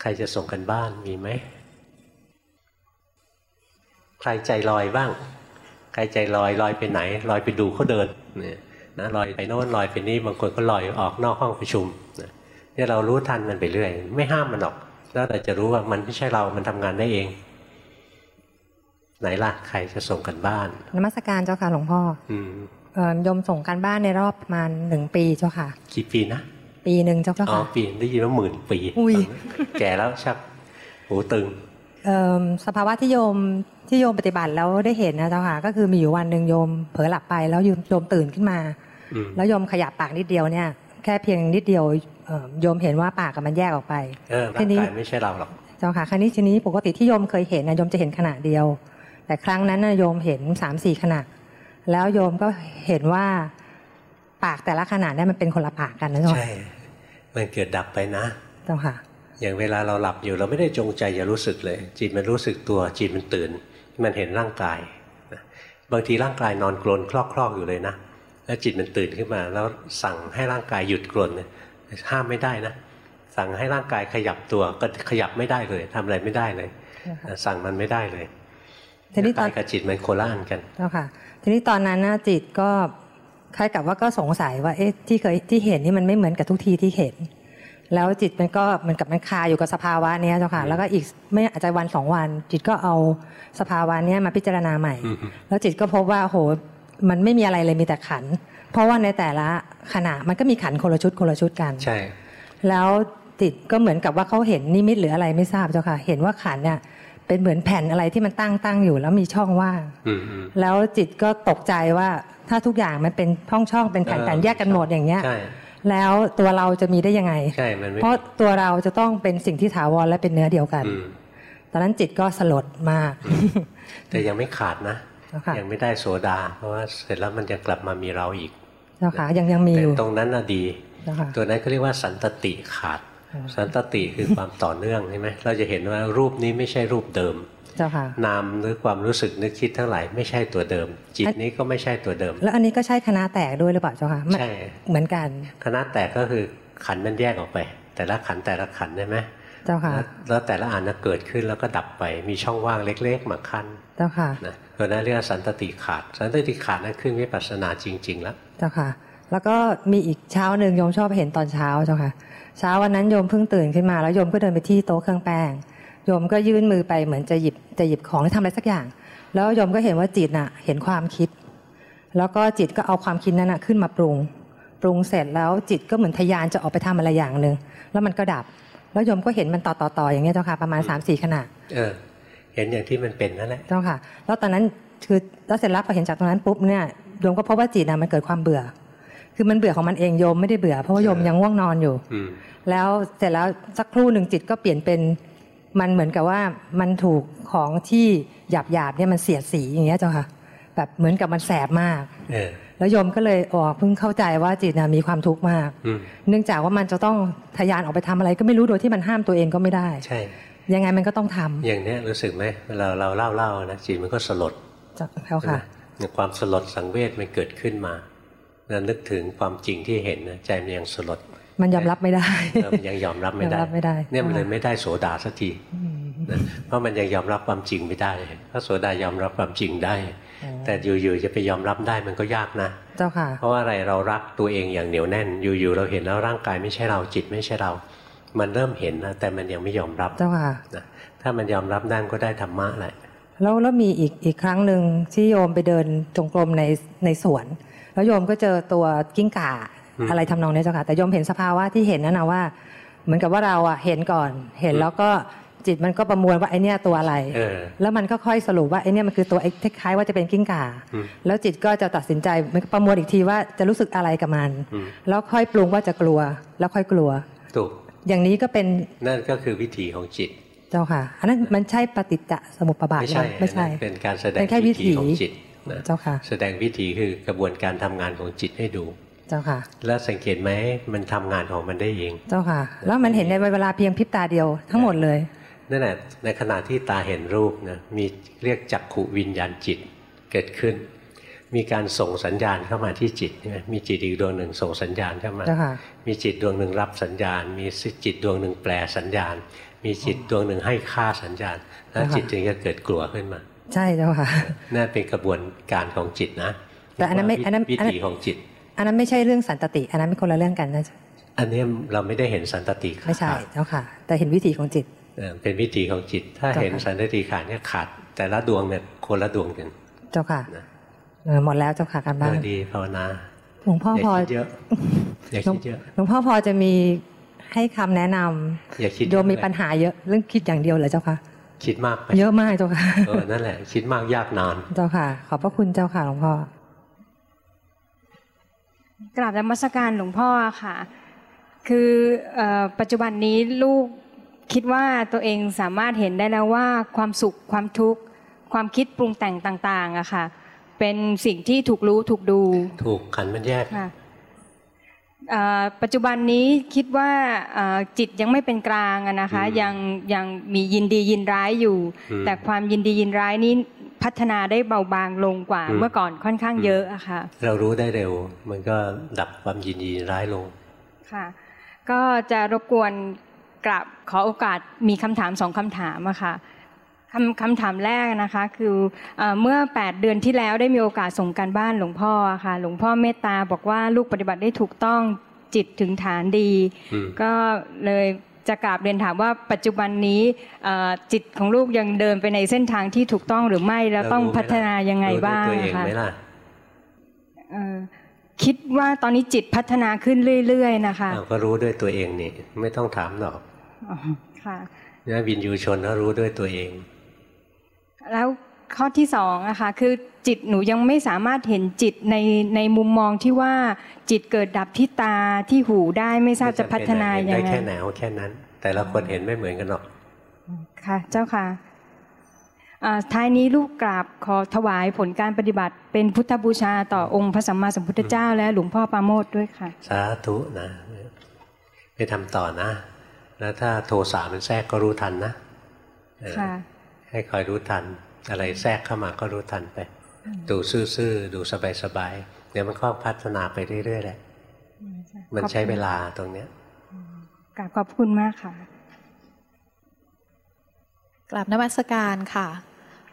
ใครจะส่งกันบ้านมีไหม ใครใจลอยบ้าง ใครใจลอยลอยไปไหน ลอยไปดูเขาเดินเนี่ยนะลอยไปโน่นลอยไปนี่บางคนก็ลอยออกนอกห้องประชุมเนี่ยเรารู้ทันมันไปเรื่อย ไม่ห้ามมันหรอก แล้วเราจะรู้ว่ามันไม่ใช่เรา มันทำงานได้เอง ไหนล่ะ ใครจะส่งกันบ้านนมัสการเจ้าค่ะหลวงพ่อ อืมยมส่งกันบ้านในรอบประมาณหนึ่งปีเจ้าค่ะ กี่ปีนะ ปีหนึ่งเจ้าค่ะ อ๋อ ปีได้ยินว่าหมื่นปี อุ้ย แก่แล้วชักหูตึงสภาวะที่โยมที่โยมปฏิบัติแล้วได้เห็นนะเจ้าค่ะ ก็คือมีอยู่วันหนึ่งโยมเผลอหลับไปแล้วโยมตื่นขึ้นมา แล้วโยมขยับปากนิดเดียวเนี่ย แค่เพียงนิดเดียว โยมเห็นว่าปากมันแยกออกไปทีนี้ไม่ใช่เราหรอกเจ้าค่ะครั้นี้ทีนี้ปกติที่โยมเคยเห็นนะโยมจะเห็นขนาดเดียว แต่ครั้งนั้นนะโยมเห็นสามสี่ขนาดแล้วโยมก็เห็นว่าปากแต่ละขนาดนี่มันเป็นคนละปากกันนะใช่มันเกิดดับไปนะเจ้าค่ะอย่างเวลาเราหลับอยู่เราไม่ได้จงใจจะรู้สึกเลย จิตมันรู้สึกตัวจิตมันตื่น มันเห็นร่างกาย บางทีร่างกายนอนกลนคลอกๆอยู่เลยนะ แล้วจิตมันตื่นขึ้นมา แล้วสั่งให้ร่างกายหยุดกลน ห้ามไม่ได้นะสั่งให้ร่างกายขยับตัวก็ขยับไม่ได้เลยทำอะไรไม่ได้เลย สั่งมันไม่ได้เลยทีนี้ตอนกับจิตมันโคล่านกันเจ้าค่ะ ทีนี้ตอนนั้นนะจิตก็คล้ายกับว่าก็สงสัยว่าเอ๊ะที่เคยที่เห็นนี่มันไม่เหมือนกับทุกทีที่เห็น แล้วจิตมันก็เหมือนกับมันคาอยู่กับสภาวะนี้เจ้าค่ะ แล้วก็อีกไม่อาจจะวันสองวัน จิตก็เอาสภาวะนี้มาพิจารณาใหม่ แล้วจิตก็พบว่าโหมันไม่มีอะไรเลยมีแต่ขัน เพราะว่าในแต่ละขณะมันก็มีขันคนละชุดคนละชุดกัน ใช่ แล้วจิตก็เหมือนกับว่าเขาเห็นนิมิตหรืออะไรไม่ทราบเจ้าค่ะ เห็นว่าขันเนี่ยเป็นเหมือนแผ่นอะไรที่มันตั้งตั้งอยู่ แล้วมีช่องว่างแล้วจิตก็ตกใจว่าถ้าทุกอย่างมันเป็นช่องช่องเป็นแผ่นแผ่นแยกกันหมดอย่างเงี้ยแล้วตัวเราจะมีได้ยังไงใช่มันเพราะตัวเราจะต้องเป็นสิ่งที่ถาวรและเป็นเนื้อเดียวกันตอนนั้นจิตก็สลดมาก แต่ยังไม่ขาดนะยังไม่ได้โสดา เพราะว่าเสร็จแล้วมันจะกลับมามีเราอีก เจ้าค่ะยังยังมีอยู่ตรงนั้นน่ะดีตัวนั้นเขาเรียกว่าสันตติขาด สันตติคือความต่อเนื่องใช่ไหมเราจะเห็นว่ารูปนี้ไม่ใช่รูปเดิมเจ้าค่ะนามหรือความรู้สึกนึกคิดทั้งหลายไม่ใช่ตัวเดิม จิตนี้ก็ไม่ใช่ตัวเดิม แล้วอันนี้ก็ใช่คณะแตกด้วยหรือเปล่าเจ้าค่ะใช่เหมือนกันคณะแตกก็คือขันมันแยกออกไป แต่ละขันแต่ละขันใช่ไหมเจ้าค่ะแล้วแต่ละอันนะเกิดขึ้นแล้วก็ดับไปมีช่องว่างเล็ก ๆ มาขั้นเจ้าค่ะนะตัวนั้นเรียกสันตติขาด สันตติขาดนั้นขึ้นวิปัสสนาจริง ๆ แล้ว เจ้าค่ะ แล้วก็มีอีกเช้าหนึ่งโยมชอบเห็นตอนเช้าเจ้าค่ะ เช้าวันนั้นโยมเพิ่งตื่นขึ้นมาแล้วโยมก็เดินไปที่โต๊ะเครื่องแป้งโยมก็ยื่นมือไปเหมือนจะหยิบจะหยิบของหรือทำอะไรสักอย่าง แล้วโยมก็เห็นว่าจิตน่ะ เห็นความคิด แล้วก็จิตก็เอาความคิดนั้นน่ะขึ้นมาปรุง ปรุงเสร็จแล้วจิตก็เหมือนทยานจะออกไปทำอะไรอย่างหนึ่งแล้วมันก็ดับ แล้วโยมก็เห็นมันต่อต่อต่ออย่างเงี้ยเจ้าค่ะประมาณสามสี่ขนาดเออเห็นอย่างที่มันเป็นนั่นแหละเจ้าค่ะ แล้วตอนนั้นคือแล้วเสร็จแล้วพอเห็นจากตรงนั้นปุ๊บเนี่ย โยมก็พบว่าจิตน่ะมันเกิดความเบื่อ คือมันเบื่อของมันเองโยมไม่ได้เบื่อเพราะว่าโยมยังง่วงนอนอยู่แล้วเสร็จแล้วสักครู่หนึ่งจิตก็เปลี่ยนเป็นมันเหมือนกับว่ามันถูกของที่หยาบหยาบเนี่ยมันเสียดสีอย่างเงี้ยเจ้าค่ะ แบบเหมือนกับมันแสบมากแล้วโยมก็เลยอ๋อเพิ่งเข้าใจว่าจิตนะมีความทุกข์มาก เนื่องจากว่ามันจะต้องทยานออกไปทำอะไรก็ไม่รู้โดยที่มันห้ามตัวเองก็ไม่ได้ ใช่ ยังไงมันก็ต้องทำอย่างเนี้ยรู้สึกไหมเราเราเล่าเล่านะจิตมันก็สลดแล้วค่ะ ความสลดสังเวชมันเกิดขึ้นมาแล้วนึกถึงความจริงที่เห็นนะใจมันยังสลด มันยอมรับไม่ได้ยังยอมรับไม่ได้ เนี่ยมันเลยไม่ได้โสดาสักทีเพราะมันยังยอมรับความจริงไม่ได้พระโสดายอมรับความจริงได้ แต่อยู่ๆจะไปยอมรับได้มันก็ยากนะ เจ้าค่ะ เพราะว่าอะไรเรารักตัวเองอย่างเหนียวแน่น อยู่ๆเราเห็นแล้วร่างกายไม่ใช่เราจิตไม่ใช่เรา มันเริ่มเห็นนะแต่มันยังไม่ยอมรับ เจ้าค่ะถ้ามันยอมรับได้ก็ได้ธรรมะแหละ แล้วแล้วมีอีกอีกครั้งหนึ่งที่โยมไปเดินจงกรมในในสวน แล้วโยมก็เจอตัวกิ้งก่าอะไรทำนองนี้เจ้าค่ะแต่โยมเห็นสภาวะที่เห็นนั่นนะว่า เหมือนกับว่าเราอะเห็นก่อนเห็นแล้วก็จิตมันก็ประมวลว่าไอเนี้ยตัวอะไรแล้วมันก็ค่อยสรุปว่าไอเนี้ยมันคือตัวไอ้คล้ายว่าจะเป็นกิ้งก่า แล้วจิตก็จะตัดสินใจมันประมวลอีกทีว่าจะรู้สึกอะไรกับมัน แล้วค่อยปรุงว่าจะกลัว แล้วค่อยกลัวถูกอย่างนี้ก็เป็นนั่นก็คือวิถีของจิต เจ้าค่ะ อันนั้นมันใช่ปฏิจจสมุปบาทไม่ใช่ไม่ใช่ เป็นการแสดงวิถีของจิตเจ้าค่ะ แสดงวิถีคือกระบวนการทำงานของจิตให้ดู เจ้าค่ะ แล้วสังเกตไหมมันทำงานของมันได้เอง เจ้าค่ะ แล้วมันเห็นในเวลาเพียงพริบตาเดียวทั้งหมดเลยนั่นแหละในขณะที่ตาเห็นรูปนะมีเรียกจักขุวิญญาณจิตเกิดขึ้น มีการส่งสัญญาณเข้ามาที่จิตใช่ไหมมีจิตอีกดวงหนึ่งส่งสัญญาณเข้ามา มีจิตดวงหนึ่งรับสัญญาณ มีจิตดวงหนึ่งแปลสัญญาณ มีจิตดวงหนึ่งให้ค่าสัญญาณแล้วจิตจึงจะเกิดกลัวขึ้นมา ใช่เจ้าค่ะนั่นเป็นกระบวนการของจิตนะ แต่อันนั้นไม่อันนั้นวิถีของจิต อันนั้นไม่ใช่เรื่องสันตติ อันนั้นเป็นคนละเรื่องกันนะอันนี้เราไม่ได้เห็นสันตติไม่ใช่เจ้าค่ะ แต่เห็นวิถีของจิตเป็นวิถีของจิต ถ้าเห็นสันตติขาดเนี่ยขาด แต่ละดวงเนี่ยคนละดวงกัน เจ้าค่ะหมดแล้วเจ้าค่ะการบ้านดีภาวนาหลวงพ่อพอเยอะอย่าคิดเยอะหลวงพ่อพอจะมี ให้คำแนะนำอย่าคิดโยมมีปัญหาเยอะเรื่องคิดอย่างเดียวเหรอเจ้าค่ะคิดมากเยอะมากเจ้าค่ะเออนั่นแหละ คิดมากยากนานเจ้าค่ะ ขอบพระคุณเจ้าค่ะหลวงพ่อกราบธรรมสการหลวงพ่อค่ะ คือปัจจุบันนี้ลูกคิดว่าตัวเองสามารถเห็นได้แล้วว่าความสุขความทุกข์ความคิดปรุงแต่งต่างๆอะค่ะ เป็นสิ่งที่ถูกรู้ถูกดู ถูกขันมันแยกค่ะ ปัจจุบันนี้คิดว่าจิตยังไม่เป็นกลางนะคะยังยังมียินดียินร้ายอยู่ แต่ความยินดียินร้ายนี้พัฒนาได้เบาบางลงกว่าเมื่อก่อนค่อนข้างเยอะอะค่ะเรารู้ได้เร็ว มันก็ดับความยินดีร้ายลงค่ะก็จะรบกวนกราบขอโอกาสมีคำถามสองคำถามอะค่ะ คำคำถามแรกนะคะ คือเออเมื่อ 8 เดือนที่แล้วได้มีโอกาสส่งการบ้านหลวงพ่ออะค่ะ หลวงพ่อเมตตาบอกว่าลูกปฏิบัติได้ถูกต้องจิตถึงฐานดีอืมก็เลยจะกราบเรียนถามว่าปัจจุบันนี้เอ่อจิตของลูกยังเดินไปในเส้นทางที่ถูกต้องหรือไม่แล้วต้องพัฒนายังไงบ้างรู้ด้วยตัวเองคะไหมล่ะเอ่อคิดว่าตอนนี้จิตพัฒนาขึ้นเรื่อย ๆ นะคะเราก็รู้ด้วยตัวเองนี่ไม่ต้องถามหรอกอ๋อค่ะนะวินยูชนก็รู้ด้วยตัวเอง แล้วข้อที่สองนะคะคือจิตหนูยังไม่สามารถเห็นจิตในในมุมมองที่ว่าจิตเกิดดับที่ตาที่หูได้ไม่ทราบจะพัฒนาเห็นยังได้ไงแค่ไหนเอาแค่นั้น แต่ละคนเห็นไม่เหมือนกันหรอกค่ะ เจ้าค่ะอ่าท้ายนี้ลูกกราบขอถวายผลการปฏิบัติ เป็นพุทธบูชาต่อองค์พระสัมมาสัมพุทธเจ้า และหลวงพ่อปราโมทด้วยค่ะ สาธุนะไปทำต่อนะ แล้วถ้าโทสะมันแทรกก็รู้ทันนะเออค่ะ ให้คอยรู้ทัน อะไรแทรกเข้ามาก็รู้ทันไป ดูซื่อๆ ดูสบายๆ เดี๋ยวมันก็พัฒนาไปเรื่อยๆแหละ มันใช้เวลาตรงเนี้ยกราบขอบคุณมากค่ะกลับนมัสการค่ะ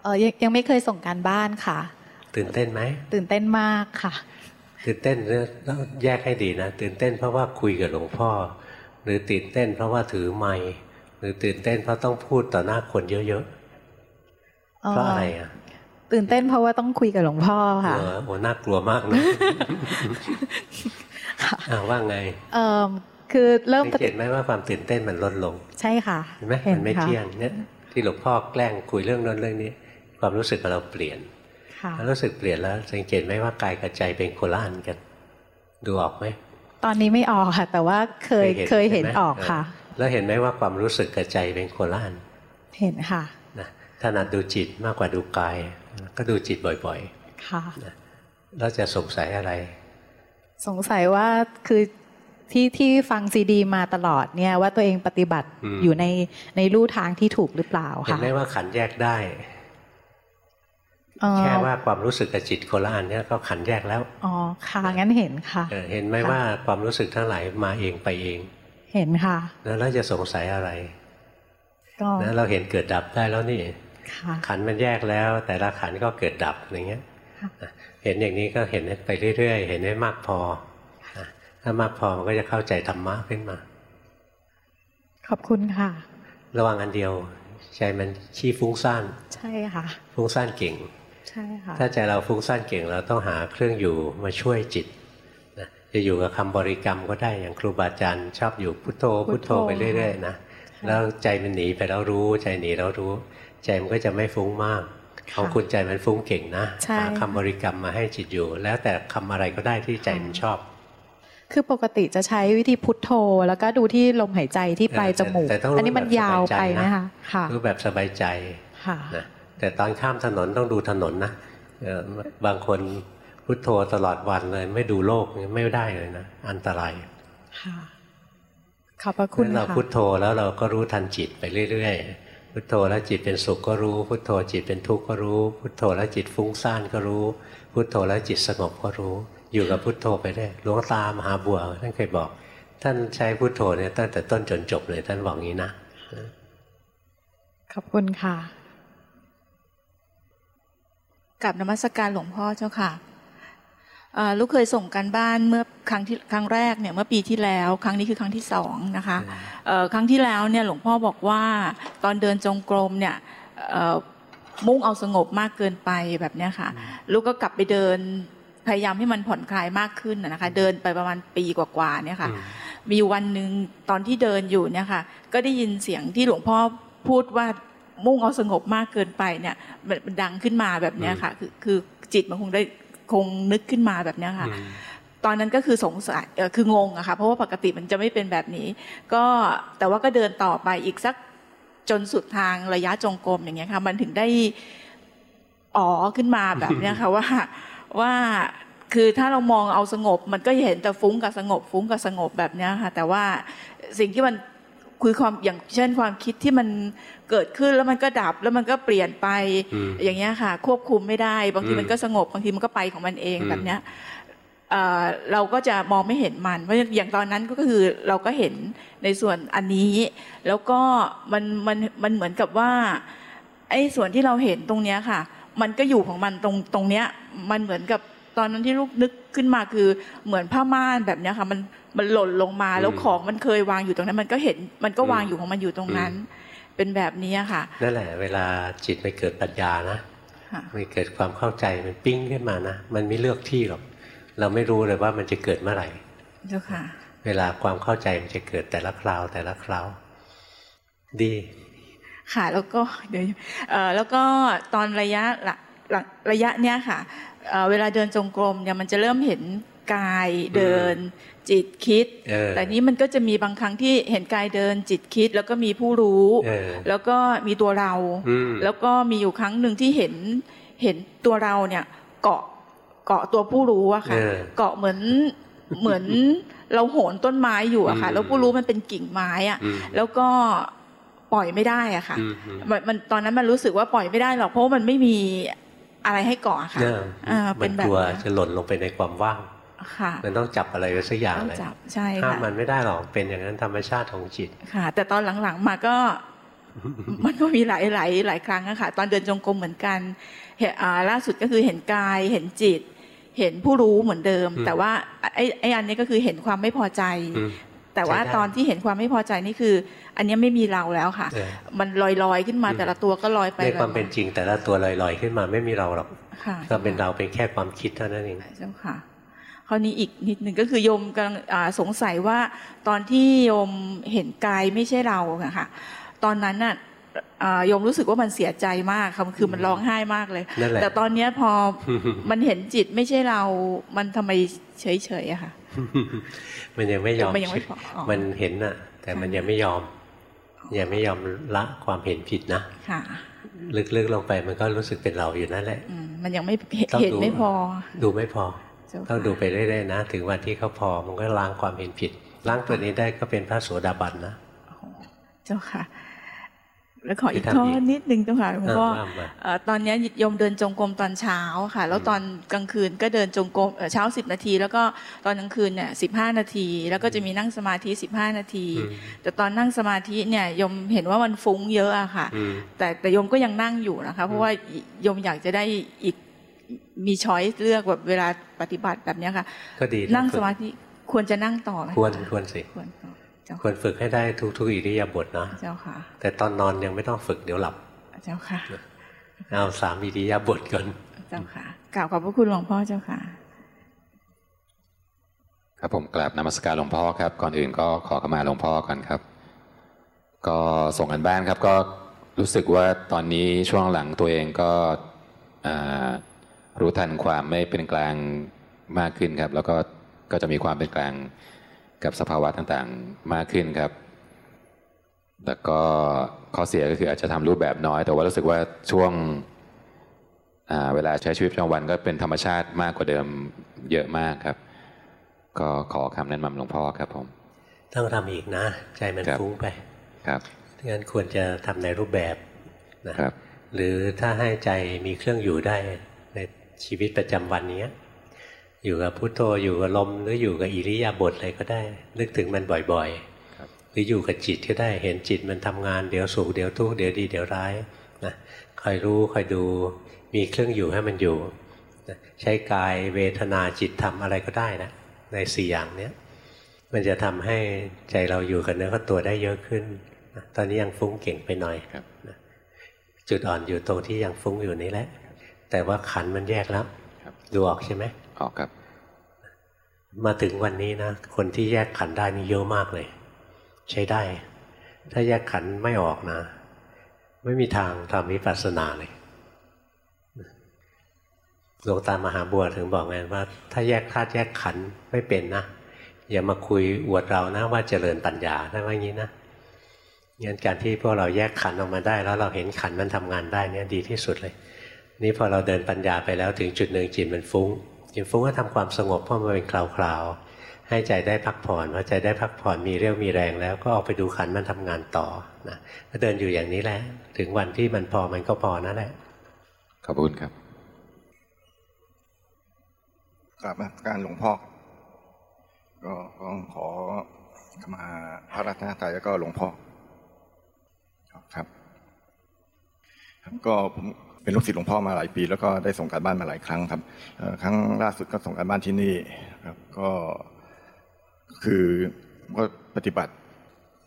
เออยังยังไม่เคยส่งการบ้านค่ะ ตื่นเต้นไหม ตื่นเต้นมากค่ะ ตื่นเต้นเนี่ยต้องแยกให้ดีนะ ตื่นเต้นเพราะว่าคุยกับหลวงพ่อ หรือตื่นเต้นเพราะว่าถือไมค์หรือตื่นเต้นเพราะต้องพูดต่อหน้าคนเยอะๆ เพราะอะไรอะตื่นเต้นเพราะว่าต้องคุยกับหลวงพ่อค่ะเหรอโอ้น่ากลัวมากนะค่ะอ่าว่าไง เออคือเริ่มสังเกตไหมว่าความตื่นเต้นมันลดลง ใช่ค่ะเห็นไหมห็มันไม่ค่ะเที่ยงเนี่ยที่หลวงพ่อแกล้งคุยเรื่องนั้นเรื่องนี้ ความรู้สึกของเราเปลี่ยนค่ะถ้ารู้สึกเปลี่ยนแล้วสังเกตไหมว่ากายกับใจเป็นคนละอันกัน ดูออกไหมตอนนี้ไม่ออกค่ะ แต่ว่าเคยเคยเห็นใช่ไมออกค่ะเแล้วเห็นไหมว่าความรู้สึกกับใจเป็นคนละอันเห็นค่ะนะ ถนัดดูจิตมากกว่าดูกาย ก็ดูจิตบ่อยค่ะๆแล้วจะสงสัยอะไร สงสัยว่าคือที่ที่ฟังซีดี มาตลอดเนี่ยว่าตัวเองปฏิบัติอืมอยู่ในในลู่ทางที่ถูกหรือเปล่าเห็นค่ะไหมว่าขันแยกได้เอ่อแค่ว่าความรู้สึกกับจิตคนละอันเนี่ยก็ขันแยกแล้ว อ๋อค่ะงั้นเห็นค่ะเออเห็นไหมค่ะว่าความรู้สึกทั้งหลายมาเองไปเอง เห็นค่ะ แล้วเราจะสงสัยอะไรก็นะเราเห็นเกิดดับได้แล้วนี่ค่ะ ขันมันแยกแล้ว แต่ละขันก็เกิดดับอย่างเงี้ยค่ะนะเห็นอย่างนี้ก็เห็นไปเรื่อยๆ เห็นได้มากพอนะถ้ามากพอมันก็จะเข้าใจธรรมะขึ้นมา ขอบคุณค่ะ ระวังอันเดียวใจมันขี้ฟุ้งซ่านใช่ค่ะ ฟุ้งซ่านเก่ง ใช่ค่ะ ถ้าใจเราฟุ้งซ่านเก่ง เราต้องหาเครื่องอยู่มาช่วยจิตนะจะอยู่กับคำบริกรรมก็ได้อย่างครูบาอาจารย์ชอบอยู่พุทโธพุทโธไปเรื่อยๆนะแล้วใจมันหนีไปแล้วรู้ใจหนีแล้วรู้ ใจมันก็จะไม่ฟุ้งมากค่ะของคุณใจมันฟุ้งเก่งนะใช่หาคำบริกรรมมาให้จิตอยู่ แล้วแต่คำอะไรก็ได้ที่ใจมันชอบ คือปกติจะใช้วิธีพุทโธ แล้วก็ดูที่ลมหายใจที่ปลายจมูกแต่ต้องรู้อันนี้มันยาวไปแบบสบายใจนะนะคะค่ะรู้แบบสบายใจค่ะนะแต่ตอนข้ามถนนต้องดูถนนนะเอ่อบางคนพุทโธตลอดวันเลย ไม่ดูโลกไม่ได้เลยนะอันตรายค่ะขอบพระคุณงั้นเราค่ะพุทโธแล้วเราก็รู้ทันจิตไปเรื่อยๆ พุทโธแล้วจิตเป็นสุขก็รู้ พุทโธจิตเป็นทุกข์ก็รู้ พุทโธแล้วจิตฟุ้งซ่านก็รู้ พุทโธแล้วจิตสงบก็รู้ อยู่กับพุทโธไปได้หลวงตามหาบัวท่านเคยบอก ท่านใช้พุทโธเนี่ยตั้งแต่ต้นจนจบเลยท่านบอกงี้นะขอบคุณค่ะกับนมัสการหลวงพ่อเจ้าค่ะ ลูกเคยส่งการบ้านเมื่อครั้งที่ครั้งแรกเนี่ยเมื่อปีที่แล้ว ครั้งนี้คือครั้งที่สองนะคะเอ่อครั้งที่แล้วเนี่ยหลวงพ่อบอกว่าตอนเดินจงกรมเนี่ยเอ่อมุ่งเอาสงบมากเกินไปแบบเนี้ยค่ะ ลูกก็กลับไปเดินพยายามให้มันผ่อนคลายมากขึ้นนะนะคะ เดินไปประมาณปีกว่าๆเนี่ยค่ะอืมมีวันหนึ่งตอนที่เดินอยู่เนี่ยค่ะ ก็ได้ยินเสียงที่หลวงพ่อพูดว่ามุ่งเอาสงบมากเกินไปเนี่ยมันมันดังขึ้นมาแบบเนี้ยค่ะ คือคือจิตมันคงได้ คงนึกขึ้นมาแบบเนี้ยค่ะอืมตอนนั้นก็คือสงสัยเอ่อคืองงอะค่ะเพราะว่าปกติมันจะไม่เป็นแบบนี้ ก็แต่ว่าก็เดินต่อไปอีกสักจนสุดทางระยะจงกรมอย่างเงี้ยค่ะ มันถึงได้อ๋อขึ้นมาแบบเนี้ยค่ะว่าว่าคือถ้าเรามองเอาสงบ มันก็เห็นแต่ฟุ้งกับสงบ ฟุ้งกับสงบแบบเนี้ยค่ะ แต่ว่าสิ่งที่มัน คือความอย่างเช่นความคิดที่มันเกิดขึ้นแล้วมันก็ดับแล้วมันก็เปลี่ยนไปอืมอย่างเงี้ยค่ะ ควบคุมไม่ได้ บางทีอืมมันก็สงบบางทีมันก็ไปของมันเองอืมแบบเนี้ยเราก็จะมองไม่เห็นมัน เพราะอย่างตอนนั้นก็คือเราก็เห็นในส่วนอันนี้ แล้วก็มันมันมันเหมือนกับว่าไอ้ส่วนที่เราเห็นตรงเนี้ยค่ะ มันก็อยู่ของมันตรงตรงเนี้ย มันเหมือนกับตอนนั้นที่ลูกนึกขึ้นมาคือเหมือนผ้าม่านแบบเนี้ยค่ะ มัน มันหล่นลงมาแล้วของมันเคยวางอยู่ตรงนั้น มันก็เห็นมันก็วางอยู่ของมันอยู่ตรงนั้น เป็นแบบนี้ค่ะนั่นแหละ เวลาจิตไปเกิดปัญญานะมันเกิดความเข้าใจมันปิ้งขึ้นมานะมันไม่เลือกที่หรอกเราไม่รู้เลยว่ามันจะเกิดเมื่อไหร่เจ้าค่ะ เวลาความเข้าใจมันจะเกิดแต่ละคราวแต่ละคราวดี ค่ะแล้วก็เดี๋ยวแล้วก็ตอนระยะหลังระยะเนี้ยค่ะเวลาเดินจงกรมเนี่ยมันจะเริ่มเห็นกายเดิน จิตคิด แต่นี้มันก็จะมีบางครั้งที่เห็นกายเดินจิตคิด แล้วก็มีผู้รู้ แล้วก็มีตัวเรา แล้วก็มีอยู่ครั้งหนึ่งที่เห็นเห็นตัวเราเนี่ยเกาะเกาะตัวผู้รู้อะค่ะ เกาะเหมือนเหมือนเราโหนต้นไม้อยู่อะค่ะ แล้วผู้รู้มันเป็นกิ่งไม้อะแล้วก็ปล่อยไม่ได้อะค่ะ มันตอนนั้นมันรู้สึกว่าปล่อยไม่ได้หรอกเพราะมันไม่มีอะไรให้เกาะค่ะเป็นแบบจะหล่นลงไปในความว่าง มันต้องจับอะไรไว้สักอย่างเลยใช่ค่ะห้ามมันไม่ได้หรอกเป็นอย่างนั้นธรรมชาติของจิตค่ะ แต่ตอนหลังๆมาก็มันก็มีหลายหลายหลายครั้งอะค่ะ ตอนเดินจงกรมเหมือนกันล่าสุดก็คือเห็นกายเห็นจิต เห็นผู้รู้เหมือนเดิม แต่ว่าไอ้ไอ้อันนี้ก็คือเห็นความไม่พอใจ แต่ว่าตอนที่เห็นความไม่พอใจนี่คือ อันนี้ไม่มีเราแล้วค่ะ มันลอยลอยขึ้นมาแต่ละตัวก็ลอยไปในความเป็นจริงแต่ละตัวลอยลอยขึ้นมาไม่มีเราหรอกเราเป็นเราเป็นแค่ความคิดเท่านั้นเองเจ้าค่ะค ราวนี้อีกนิดหนึ่งก็คือโยมกำลังสงสัยว่าตอนที่โยมเห็นกายไม่ใช่เราค่ะตอนนั้นน่ะโยมรู้สึกว่ามันเสียใจมากค่ะคือมันร้องไห้มากเลย แต่ตอนเนี้ยพอมันเห็นจิตไม่ใช่เรา มันทำไมเฉยเฉยอะค่ะมันยังไม่ยอมมันยังไม่พอมันเห็นน่ะแต่มันยังไม่ยอมยังไม่ยอมละความเห็นผิดนะค่ะลึกๆลงไปมันก็รู้สึกเป็นเราอยู่นั่นแหละมันยังไม่เห็นไม่พอ ดูไม่พอ ต้องดูไปเรื่อยๆนะ ถึงวันที่เขาพอมันก็ล้างความเห็นผิดล้างตัวนี้ได้ก็เป็นพระโสดาบันนะเจ้าค่ะ แล้วขออีกข้อนิดนึงจ้ะค่ะหลวงพ่อตอนนี้ยมเดินจงกรมตอนเช้าค่ะ แล้วตอนกลางคืนก็เดินจงกรมเช้าสิบนาที แล้วก็ตอนกลางคืนเนี่ยสิบห้านาที แล้วก็จะมีนั่งสมาธิสิบห้านาที แต่ตอนนั่งสมาธิเนี่ยยมเห็นว่ามันฟุ้งเยอะอะค่ะ แต่แต่ยมก็ยังนั่งอยู่นะคะ เพราะว่ายมอยากจะได้อีก มีช้อยเลือกแบบเวลาปฏิบัติแบบนี้ค่ะ ก็ดีนั่งสมาธิควรจะนั่งต่อไหมควรควรสิควรต่อควรฝึกให้ได้ทุกๆอิริยาบถนะเจ้าค่ะ แต่ตอนนอนยังไม่ต้องฝึกเดี๋ยวหลับเจ้าค่ะเอาสามอิริยาบถก่อนเจ้าค่ะกล่าวขอบพระคุณหลวงพ่อเจ้าค่ะครับผมกราบนมัสการหลวงพ่อครับ ก่อนอื่นก็ขอเข้ามาหลวงพ่อก่อนครับ ก็ส่งกันบ้านครับก็รู้สึกว่าตอนนี้ช่วงหลังตัวเองก็ รู้ทันความไม่เป็นกลางมากขึ้นครับ แล้วก็ก็จะมีความเป็นกลางกับสภาวะต่างๆมากขึ้นครับแล้วก็ข้อเสียก็คืออาจจะทำรูปแบบน้อย แต่ว่ารู้สึกว่าช่วงเวลาใช้ชีวิตประจำวันก็เป็นธรรมชาติมากกว่าเดิมเยอะมากครับ ก็ขอคำแนะนำหลวงพ่อครับผมต้องทำอีกนะ ใจมันฟุ้งไปครับงั้นควรจะทำในรูปแบบนะครับ หรือถ้าให้ใจมีเครื่องอยู่ได้ใน ชีวิตประจำวันนี้อยู่กับพุโทโธอยู่กับลมหรืออยู่กับอิริยาบถอะไรก็ได้ นึกถึงมันบ่อยๆหรืออยู่กับจิตก็ได้เห็นจิตมันทำงานเดี๋ยวสุขเดี๋ยวทุกข์เดี๋ยวดีเดี๋ยวร้ายนะคอยรู้คอยดูมีเครื่องอยู่ให้มันอยู่นะใช้กายเวทนาจิตทำอะไรก็ได้นะในสี่อย่างเนี้ยมันจะทำให้ใจเราอยู่กับเนื้อกับตัวได้เยอะขึ้นนะตอนนี้ยังฟุ้งเก่งไปหน่อยครับนะจุดอ่อนอยู่ตรงที่ยังฟุ้งอยู่นี้แหละ แต่ว่าขันมันแยกแล้วดูออกใช่ไหมออกครับ มาถึงวันนี้นะ คนที่แยกขันได้นี่เยอะมากเลย ใช้ได้ ถ้าแยกขันไม่ออกนะ ไม่มีทางทำวิปัสสนาเลยหลวงตามหาบัวถึงบอกไงว่า ถ้าแยกธาตุแยกขันไม่เป็นนะ อย่ามาคุยอวดเรานะว่าเจริญปัญญาถ้าว่างี้นะงั้นการที่พวกเราแยกขันออกมาได้ แล้วเราเห็นขันมันทำงานได้เนี่ยดีที่สุดเลย นี่พอเราเดินปัญญาไปแล้วถึงจุดหนึ่งจิตมันฟุง้งจิตฟุ้งก็ทำความสงบเพราะมันเป็นคราวๆให้ใจได้พักผ่อนพอใจได้พักผ่อนมีเรี่ยวมีแรงแล้วก็ออกไปดูขันมันทำงานต่อนะก็เดินอยู่อย่างนี้แหละ ถึงวันที่มันพอมันก็พอนั่นแหละขอบคุณครับกราบการหลวงพ่อก็ต้องขอขมาพระรัตนตรัยแล้วก็หลวงพ่อครับ ครับก็ผม เป็นลูกศิษย์หลวงพ่อมาหลายปี แล้วก็ได้ส่งการบ้านมาหลายครั้งครับครั้งล่าสุดก็ส่งการบ้านที่นี่ครับก็คือก็ปฏิบัติ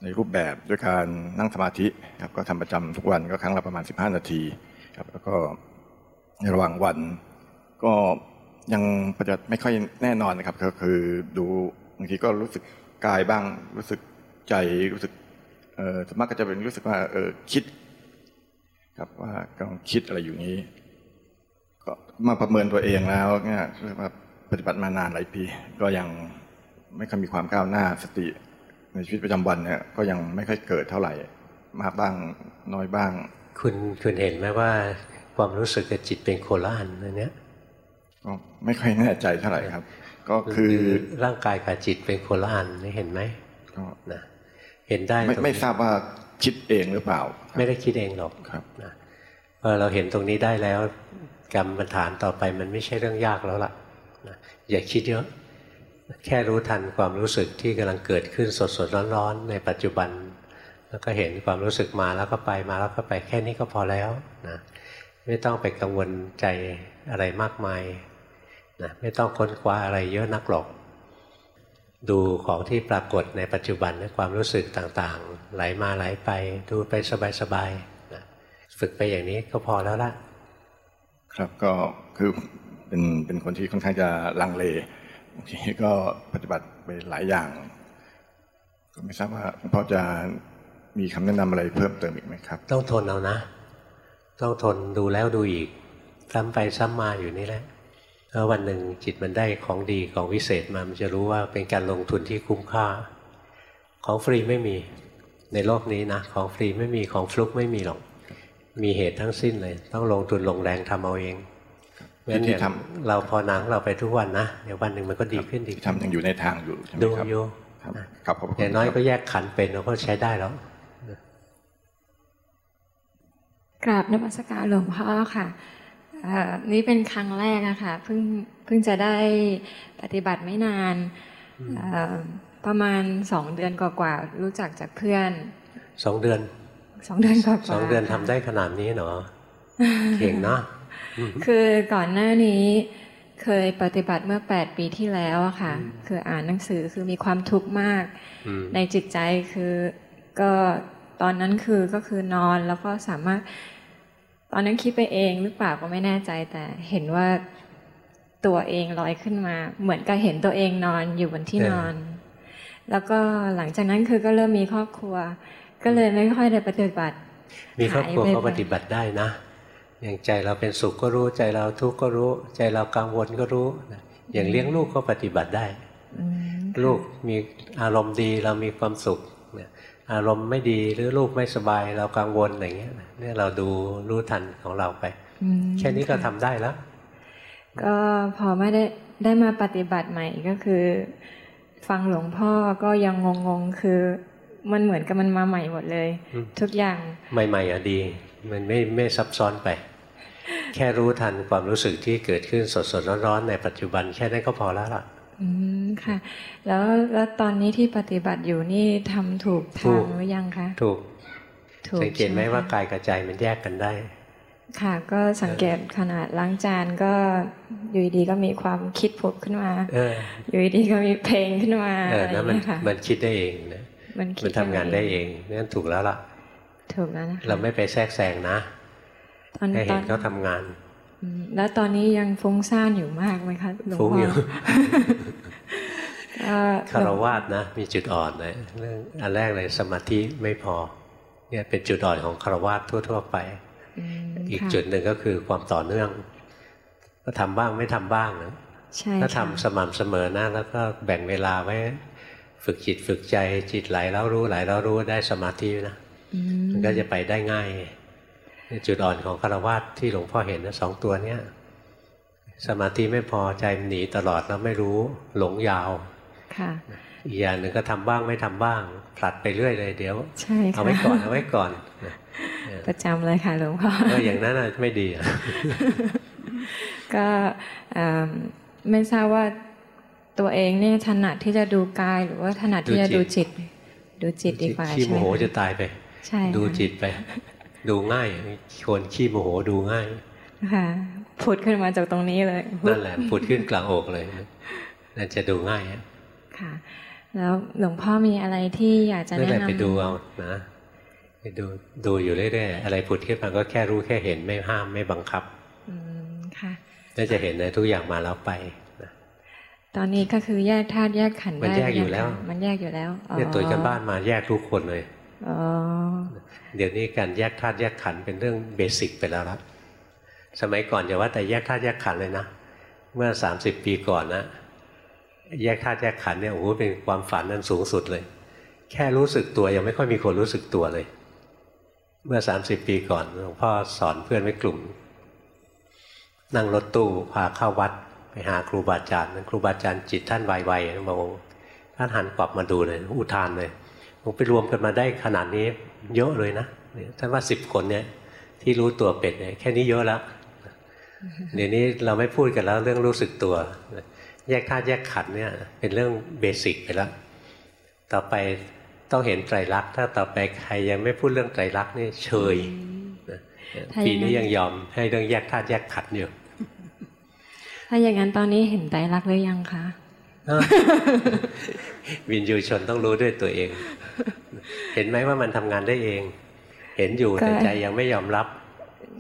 ในรูปแบบด้วยการนั่งสมาธิครับก็ทำประจำทุกวันก็ครั้งละประมาณ 15 นาทีครับแล้วก็ในระหว่างวันก็ยังปฏิบัติไม่ค่อยแน่นอนนะครับ ก็คือดูบางทีก็รู้สึกกายบ้างรู้สึกใจรู้สึกเออสมมติก็จะเป็นรู้สึกว่าเออคิด ครับว่ากำลังคิดอะไรอยู่นี้ ก็มาประเมินตัวเองแล้วเนี่ยเรียกว่าปฏิบัติมานานหลายปี ก็ยังไม่ค่อยมีความก้าวหน้าสติ ในชีวิตประจำวันเนี่ยก็ยังไม่ค่อยเกิดเท่าไหร่ มากบ้างน้อยบ้าง คุณคุณเห็นไหมว่าความรู้สึกกับจิตเป็นโคละอันอันเนี้ยก็ไม่ค่อยแน่ใจเท่าไหร่ครับ ก็คือร่างกายกับจิตเป็นโคละอันนี่เห็นไหมก็นะเห็นได้ไม่ตงนี้ไม่ทราบว่าคิดเองหรือเปล่า ไม่ได้คิดเองหรอกครับนะพอเราเห็นตรงนี้ได้แล้ว กรรมฐานต่อไปมันไม่ใช่เรื่องยากแล้วล่ะนะอย่าคิดเยอะ แค่รู้ทันความรู้สึกที่กำลังเกิดขึ้นสดสดๆร้อนๆ ในปัจจุบัน แล้วก็เห็นความรู้สึกมาแล้วก็ไปมาแล้วก็ไปแค่นี้ก็พอแล้วนะไม่ต้องไปกังวลใจอะไรมากมายนะไม่ต้องค้นคว้าอะไรเยอะนักหรอก ดูของที่ปรากฏในปัจจุบันในความรู้สึกต่างๆ ไหลมาไหลไป ดูไปสบายๆนะฝึกไปอย่างนี้ก็พอแล้วละครับก็คือเป็นเป็นคนที่ค่อนข้างจะลังเลบางทีก็ปฏิบัติไปหลายอย่าง ก็ไม่ทราบว่าหลวงพ่อจะมีคำแนะนำอะไรเพิ่มเติมอีกไหมครับ ต้องทนเอานะ ต้องทนดูแล้วดูอีก ซ้ำไปซ้ำมาอยู่นี่แหละ แล้ววันหนึ่งจิตมันได้ของดีของวิเศษมา มันจะรู้ว่าเป็นการลงทุนที่คุ้มค่า ของฟรีไม่มีในโลกนี้นะ ของฟรีไม่มีของฟลุกไม่มีหรอก มีเหตุทั้งสิ้นเลย ต้องลงทุนลงแรงทำเอาเองงั้นที่เนี่ยทเราพอนังเราไปทุกวันนะเดี๋ยววันหนึ่งมันก็ดีขึ้นดีที่ทำยังอยู่ในทางอยู่ใช่ไหมดูครับอยู่ครับครับขอบคุณอย่างน้อยครับก็แยกขันเป็นเราก็ใช้ได้แล้วกราบนมัสการหลวงพ่อค่ะเอ่อ นี่เป็นครั้งแรกอะค่ะเพิ่งเพิ่งจะได้ปฏิบัติไม่นานเอ่อประมาณสองเดือนกว่าๆรู้จักจากเพื่อนสองเดือนสองเดือนกว่าๆสองเดือนทำค่ะได้ขนาดนี้เหรอเก่งเนาะคือก่อนหน้านี้เคยปฏิบัติเมื่อแปดปีที่แล้วอะค่ะ คืออ่านหนังสือคือมีความทุกข์มากอืมในจิตใจคือก็ตอนนั้นคือก็คือนอนแล้วก็สามารถ ตอนนั้นคิดไปเองหรือเปล่าก็ไม่แน่ใจแต่เห็นว่าตัวเองลอยขึ้นมา เหมือนกับเห็นตัวเองนอนอยู่บนที่นอน แล้วก็หลังจากนั้นคือก็เริ่มมีครอบครัว ก็เลยไม่ค่อยได้ปฏิบัติ มีครอบครัวหายไปก็ปฏิบัติได้นะ อย่างใจเราเป็นสุขก็รู้ใจเราทุกข์ก็รู้ ใจเรากังวลก็รู้นะอย่างเลี้ยงลูกก็ปฏิบัติได้อืมลูกมีอารมณ์ดีเรามีความสุขเนี่ย อารมณ์ไม่ดีหรือลูกไม่สบาย เรากังวลอย่างเงี้ยนะเนี่ยเราดูรู้ทันของเราไปอืมแค่นี้ก็ทำได้แล้ว ก็พอไม่ได้ได้มาปฏิบัติใหม่ก็คือ ฟังหลวงพ่อก็ยังงงๆคือมันเหมือนกับมันมาใหม่หมดเลยอืมทุกอย่างใหม่ๆอะดี มันไม่ไม่ซับซ้อนไป แค่รู้ทันความรู้สึกที่เกิดขึ้นสดๆร้อนๆในปัจจุบันแค่นั้นก็พอแล้วล่ะ อืมค่ะ แล้วแล้วตอนนี้ที่ปฏิบัติอยู่นี่ทำถูกถูทากงหรือยังคะถูกถูกสังเกตไหมใช่ว่าคะกายกับใจมันแยกกันได้ ค่ะ ก็สังเกตขนาดล้างจานก็อยู่ดีๆก็มีความคิดผุดขึ้นมาเอออยู่ดีๆก็มีเพลงขึ้นมาเอออะไรอนั่ย่านงมันเงี้ยค่ะมันคิดได้เองนะมันคิมันทำงานได้เองนั่นถูกแล้วล่ะ ถูกแล้วนะคะเราไม่ไปแทรกแซงนะตอนให้ตเห็อนนเขาทำงานอืม แล้วตอนนี้ยังฟุ้งซ่านอยู่มากไหมคะหลวงฟุ้งพ่ออยู่ก็คารวาสนะมีจุดอ่อนเลยเรื่องอันแรกเลยสมาธิไม่พอเนี่ยเป็นจุดอ่อนของคารวาสทั่ว ๆ ไปอืมอีกค่ะจุดหนึ่งก็คือความต่อเนื่อง ก็ทำบ้างไม่ทำบ้างนะใช่ถ้าทำค่ะสม่ำเสมอนะแล้วก็แบ่งเวลาไว้ ฝึกจิตฝึกใจจิตไหลแล้วรู้ไหลแล้วรู้ได้สมาธินะอืมันก็จะไปได้ง่ายนี่ จุดอ่อนของคารวาสที่หลวงพ่อเห็นนะสองตัวเนี้ยสมาธิไม่พอใจมันหนีตลอดแล้วไม่รู้หลงยาวค่ะอีกอย่างหนึ่งก็ทำบ้างไม่ทำบ้าง ผลัดไปเรื่อยเลยเดี๋ยวใช่ค่ะเอาไว้ก่อนเอาไว้ก่อนนะประจำเลยค่ะหลวงพ่อเอออย่างนั้นน่ะไม่ดีอะก็เอิ่มไม่ทราบว่าตัวเองเนี่ยถนัดที่จะดูกายหรือว่าถนัดที่จะดูจิต ดูจิตดีกว่าใช่ไหมขี้โมโหจะตายไปใช่ดูจิตไป ดูง่ายคนขี้โมโหดูง่ายค่ะผุดขึ้นมาจากตรงนี้เลยนั่นแหละผุดขึ้นกลางอกเลยนั่นจะดูง่ายค่ะ แล้วหลวงพ่อมีอะไรที่อยากจะแนะนำไปดูเอานะไปดูดูอยู่เรื่อยๆอะไรผุดขึ้นมาก็แค่รู้แค่เห็นไม่ห้ามไม่บังคับ อืมค่ะน่าจะเห็นเลยทุกอย่างมาแล้วไปตอนนี้ก็คือแยกธาตุแยกขันธ์มันแยกอยู่แล้ว มันแยกอยู่แล้วเนี่ยตัวกันบ้านมาแยกทุกคนเลย เดี๋ยวนี้การแยกธาตุแยกขันเป็นเรื่องเบสิกไปแล้วละสมัยก่อนอย่าว่าแต่แยกธาตุแยกขันเลยนะ เมื่อสามสิบปีก่อนนะแยกธาตุแยกขันเนี่ยโอ้โหเป็นความฝันนั้นสูงสุดเลย แค่รู้สึกตัวยังไม่ค่อยมีคนรู้สึกตัวเลย เมื่อสามสิบปีก่อนหลวงพ่อสอนเพื่อนไว้กลุ่ม นั่งรถตู้พาเข้าวัดไปหาครูบาอาจารย์ครูบาอาจารย์จิตท่านไวๆบอกท่านหันกลับมาดูเลยอุทานเลย ผมไปรวมกันมาได้ขนาดนี้เยอะเลยนะท่านว่าสิบคนเนี่ย ที่รู้ตัวเป็นเนี่ยแค่นี้เยอะแล้วเดี๋ยวนี้เราไม่พูดกันแล้วเรื่องรู้สึกตัว แยกธาตุแยกขันเนี่ย เป็นเรื่องเบสิกไปแล้ว ต่อไปต้องเห็นไตรลักษณ์ถ้าต่อไปใครยังไม่พูดเรื่องไตรลักษณ์นี่เฉยปีนี้ยังยอมให้เรื่องแยกธาตุแยกขันอยู่ถ้าอย่างนั้นตอนนี้เห็นไตรลักษณ์หรือยังคะ วินยูชนต้องรู้ด้วยตัวเอง เห็นไหมว่ามันทำงานได้เอง เห็นอยู่แต่ใจยังไม่ยอมรับ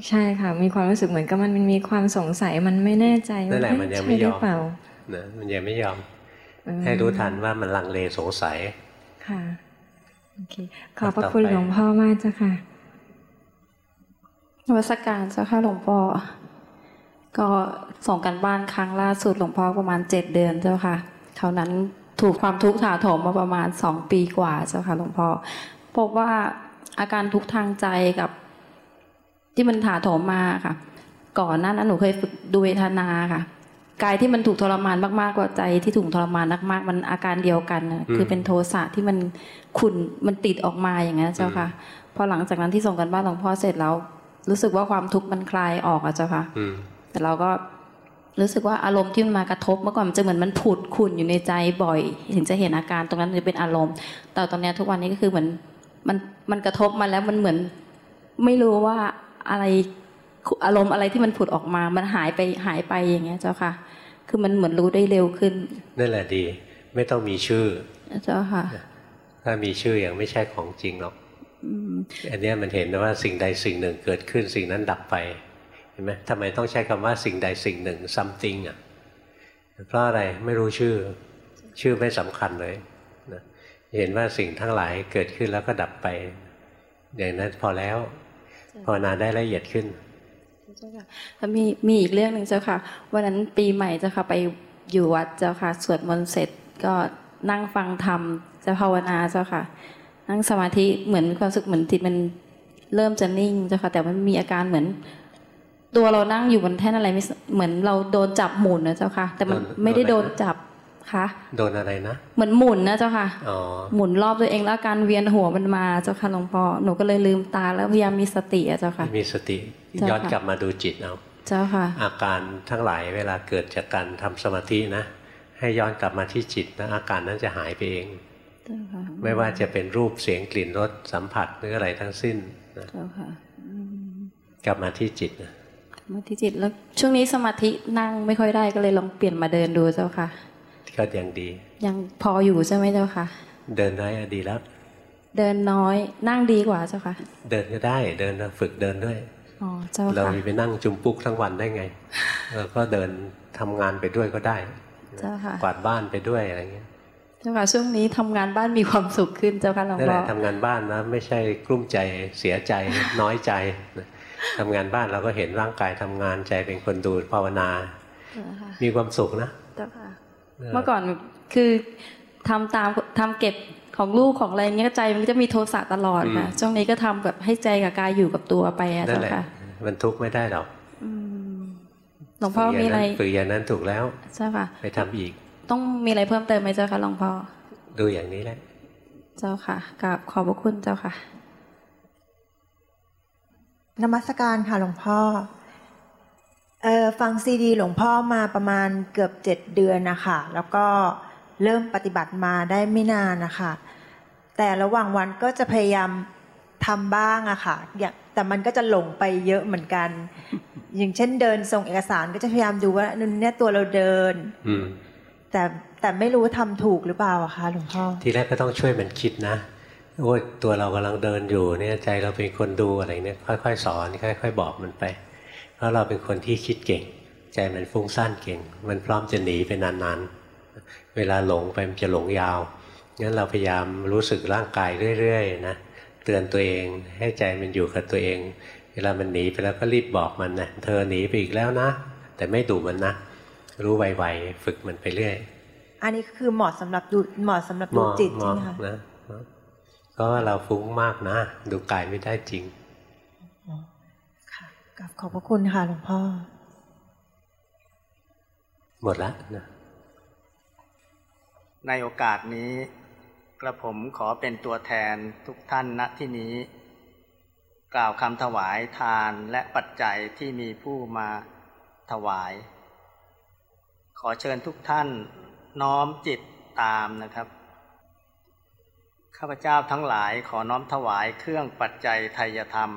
ใช่ค่ะ มีความรู้สึกเหมือนกับมันมีความสงสัยมันไม่แน่ใจว่าใช่หรือเปล่านะมันยังไม่ยอม ให้รู้ทันว่ามันลังเลสงสัย ค่ะโอเคขอบพระคุณหลวงพ่อมากเจ้าค่ะนวัตการเจ้าค่ะหลวงพ่อก็ส่งกันบ้านครั้งล่าสุดหลวงพ่อประมาณเจ็ดเดือนเจ้าค่ะเท่านั้นถูกความทุกข์ถาโถมมาประมาณสองปีกว่าเจ้าค่ะหลวงพ่อพบว่าอาการทุกข์ทางใจกับ ที่มันถาโถมมาค่ะ ก่อนหน้านั้นหนูเคยฝึกดูเวทนาค่ะกายที่มันถูกทรมานมากๆกว่าใจที่ถูกทรมานมากๆมันอาการเดียวกันคือเป็นโทสะที่มันขุนมันติดออกมาอย่างนี้เจ้าค่ะพอหลังจากนั้นที่ส่งกันบ้านหลวงพ่อเสร็จแล้ว รู้สึกว่าความทุกข์มันคลายออกอะเจ้าค่ะแต่เราก็ รู้สึกว่าอารมณ์ที่มันมากระทบเมื่อก่อนมันจะเหมือนมันผุดขุ่นอยู่ในใจบ่อย ถึงจะเห็นอาการตรงนั้นจะเป็นอารมณ์ แต่ตอนนี้ทุกวันนี้ก็คือเหมือนมันมันกระทบมาแล้วมันเหมือน ไม่รู้ว่าอะไรอารมณ์อะไรที่มันผุดออกมา มันหายไปหายไปอย่างเงี้ย เจ้าค่ะ คือมันเหมือนรู้ได้เร็วขึ้นนั่นแหละดี ไม่ต้องมีชื่อ เจ้าค่ะ ถ้ามีชื่ออย่างไม่ใช่ของจริงหรอกอันนี้มันเห็นว่าสิ่งใดสิ่งหนึ่งเกิดขึ้นสิ่งนั้นดับไป เห็นไหมทำไมต้องใช้คำว่าสิ่งใดสิ่งหนึ่ง something อะเพราะอะไรไม่รู้ชื่อ ชื่อไม่สำคัญเลยนะเห็นว่าสิ่งทั้งหลายเกิดขึ้นแล้วก็ดับไป อย่างนั้นพอแล้วภาวนาได้ละเอียดขึ้นแล้วมีมีอีกเรื่องหนึ่งเจ้าค่ะ วันนั้นปีใหม่เจ้าค่ะไปอยู่วัดเจ้าค่ะ สวดมนต์เสร็จก็นั่งฟังธรรมจะภาวนาเจ้าค่ะ นั่งสมาธิเหมือนความสึกเหมือนจิตมันเริ่มจะนิ่งเจ้าค่ะ แต่มันมีอาการเหมือน ตัวเรานั่งอยู่บนแท่นอะไรไม่เหมือนเราโดนจับหมุนนะเจ้าค่ะ แต่มันไม่ได้โดนจับค่ะโดนอะไรนะเหมือนหมุนนะเจ้าค่ะหมุนรอบตัวเองแล้วการเวียนหัวมันมาเจ้าค่ะหลวงพ่อหนูก็เลยลืมตาแล้วพยายามมีสติอะเจ้าค่ะ มีสติย้อนกลับมาดูจิตเอาเจ้าค่ะ อาการทั้งหลายเวลาเกิดจากการทำสมาธินะ ให้ย้อนกลับมาที่จิตนะอาการนั้นจะหายไปเองไม่ว่าจะเป็นรูปเสียงกลิ่นรสสัมผัสหรืออะไรทั้งสิ้นนะกลับมาที่จิตนะ มาที่จิตแล้วช่วงนี้สมาธินั่งไม่ค่อยได้ก็เลยลองเปลี่ยนมาเดินดูเจ้าค่ะ ก็ยังดี ยังพออยู่ใช่ไหมเจ้าค่ะ เดินน้อยดีแล้ว เดินน้อยนั่งดีกว่าเจ้าค่ะ เดินก็ได้เดินฝึกเดินด้วยอ๋อเจ้าค่ะเราไปนั่งจุมปุกทั้งวันได้ไงเราก็เดินทำงานไปด้วยก็ได้เจ้าค่ะกวาดบ้านไปด้วยอะไรเงี้ยเจ้าค่ะช่วงนี้ทำงานบ้านมีความสุขขึ้นเจ้าค่ะหลวงพ่อทำงานบ้านนะไม่ใช่กลุ้มใจเสียใจน้อยใจ ทำงานบ้านเราก็เห็นร่างกายทำงานใจเป็นคนดูภาวนา มีความสุขนะเมื่อก่อนคือทำตามทำเก็บของลูกของอะไรเงี้ยใจมันจะมีโทสะตลอดค่ะช่วงนี้ก็ทำแบบให้ใจกับกายอยู่กับตัวไปอะเจ้าค่ะมันทุกข์ไม่ได้หรอกหลวงพ่อมีอะไรฝึกอย่างนั้นถูกแล้วใช่ค่ะไปทำอีก ต้องมีอะไรเพิ่มเติมไหมเจ้าค่ะหลวงพ่อดูอย่างนี้แหละ เจ้าค่ะกับขอบพระคุณเจ้าค่ะ นมัสการค่ะหลวงพ่อเออฟังซีดีหลวงพ่อมาประมาณเกือบเจ็ดเดือนนะคะแล้วก็เริ่มปฏิบัติมาได้ไม่นานนะคะ แต่ระหว่างวันก็จะพยายามทำบ้างอะค่ะอยากแต่มันก็จะหลงไปเยอะเหมือนกัน อย่างเช่นเดินส่งเอกสารก็จะพยายามดูว่านั่นเนี่ยตัวเราเดินอืมแต่แต่ไม่รู้ทำถูกหรือเปล่าอะคะหลวงพ่อทีแรกก็ต้องช่วยมันคิดนะ โอ้ยตัวเรากำลังเดินอยู่เนี่ยใจเราเป็นคนดูอะไรเนี่ยค่อยๆ สอนค่อย ๆ บอกมันไป เพราะเราเป็นคนที่คิดเก่ง ใจมันฟุ้งซ่านเก่ง มันพร้อมจะหนีไปนานๆ เวลาหลงไปมันจะหลงยาวงั้นเราพยายามรู้สึกร่างกายเรื่อยๆนะเตือนตัวเองให้ใจมันอยู่กับตัวเอง เวลามันหนีไปแล้วก็รีบบอกมันนะเธอหนีไปอีกแล้วนะ แต่ไม่ดุมันนะรู้ไวๆฝึกมันไปเรื่อย อันนี้คือเหมาะสำหรับดูเหมาะสำหรับดูจิตใช่ไหมคะนะ ก็เราฟุ้งมากนะ ดูกายไม่ได้จริงค่ะกับขอบพระคุณค่ะหลวงพ่อ หมดละนะในโอกาสนี้กระผมขอเป็นตัวแทนทุกท่านณที่นี้ กล่าวคำถวายทานและปัจจัยที่มีผู้มาถวาย ขอเชิญทุกท่านน้อมจิตตามนะครับ ข้าพเจ้าทั้งหลายขอน้อมถวายเครื่องปัจจัยไทยธรรม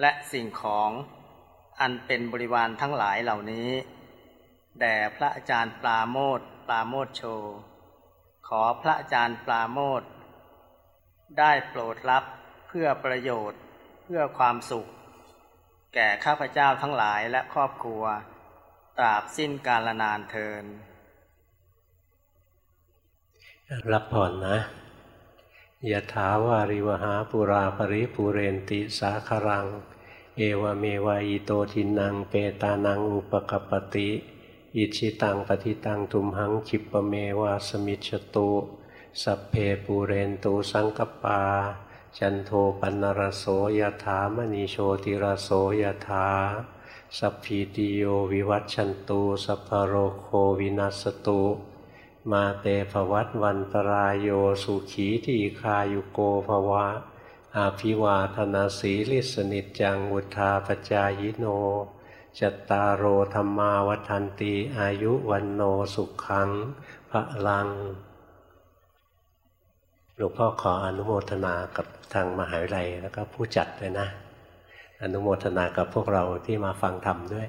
และสิ่งของอันเป็นบริวารทั้งหลายเหล่านี้ แด่พระอาจารย์ปราโมทปราโมทโช ขอพระอาจารย์ปราโมทได้โปรดรับเพื่อประโยชน์เพื่อความสุข แก่ข้าพเจ้าทั้งหลายและครอบครัว ตราบสิ้นกาลนานเทินรับผ่อนนะ ยะถาวาริวหาปุราปริปุเรนติสาครัง เอวเมวายโตทินังเปตานังอุปกปปติอิชิตังปฏิตังทุมหังคิปเมวาสมิจตุสัพเพปูเรนตูสังกปา จันโทปันนรโสยถามณีโชติรโสยถาสัพพีติโยวิวัตชันตูสัพพโรโควินัสตุ มาเตภวัตวันตรายโยสุขีทีคายุโกภวะ อาภิวาธนาสีลิสนิจังวุธาปจายโนจตตารโอธรรมาวัฏันตีอายุวันโนสุขังพระลัง หลวงพ่อขออนุโมทนากับทางมหาวิทยาลัยแล้วก็ผู้จัดเลยนะ อนุโมทนากับพวกเราที่มาฟังธรรมด้วย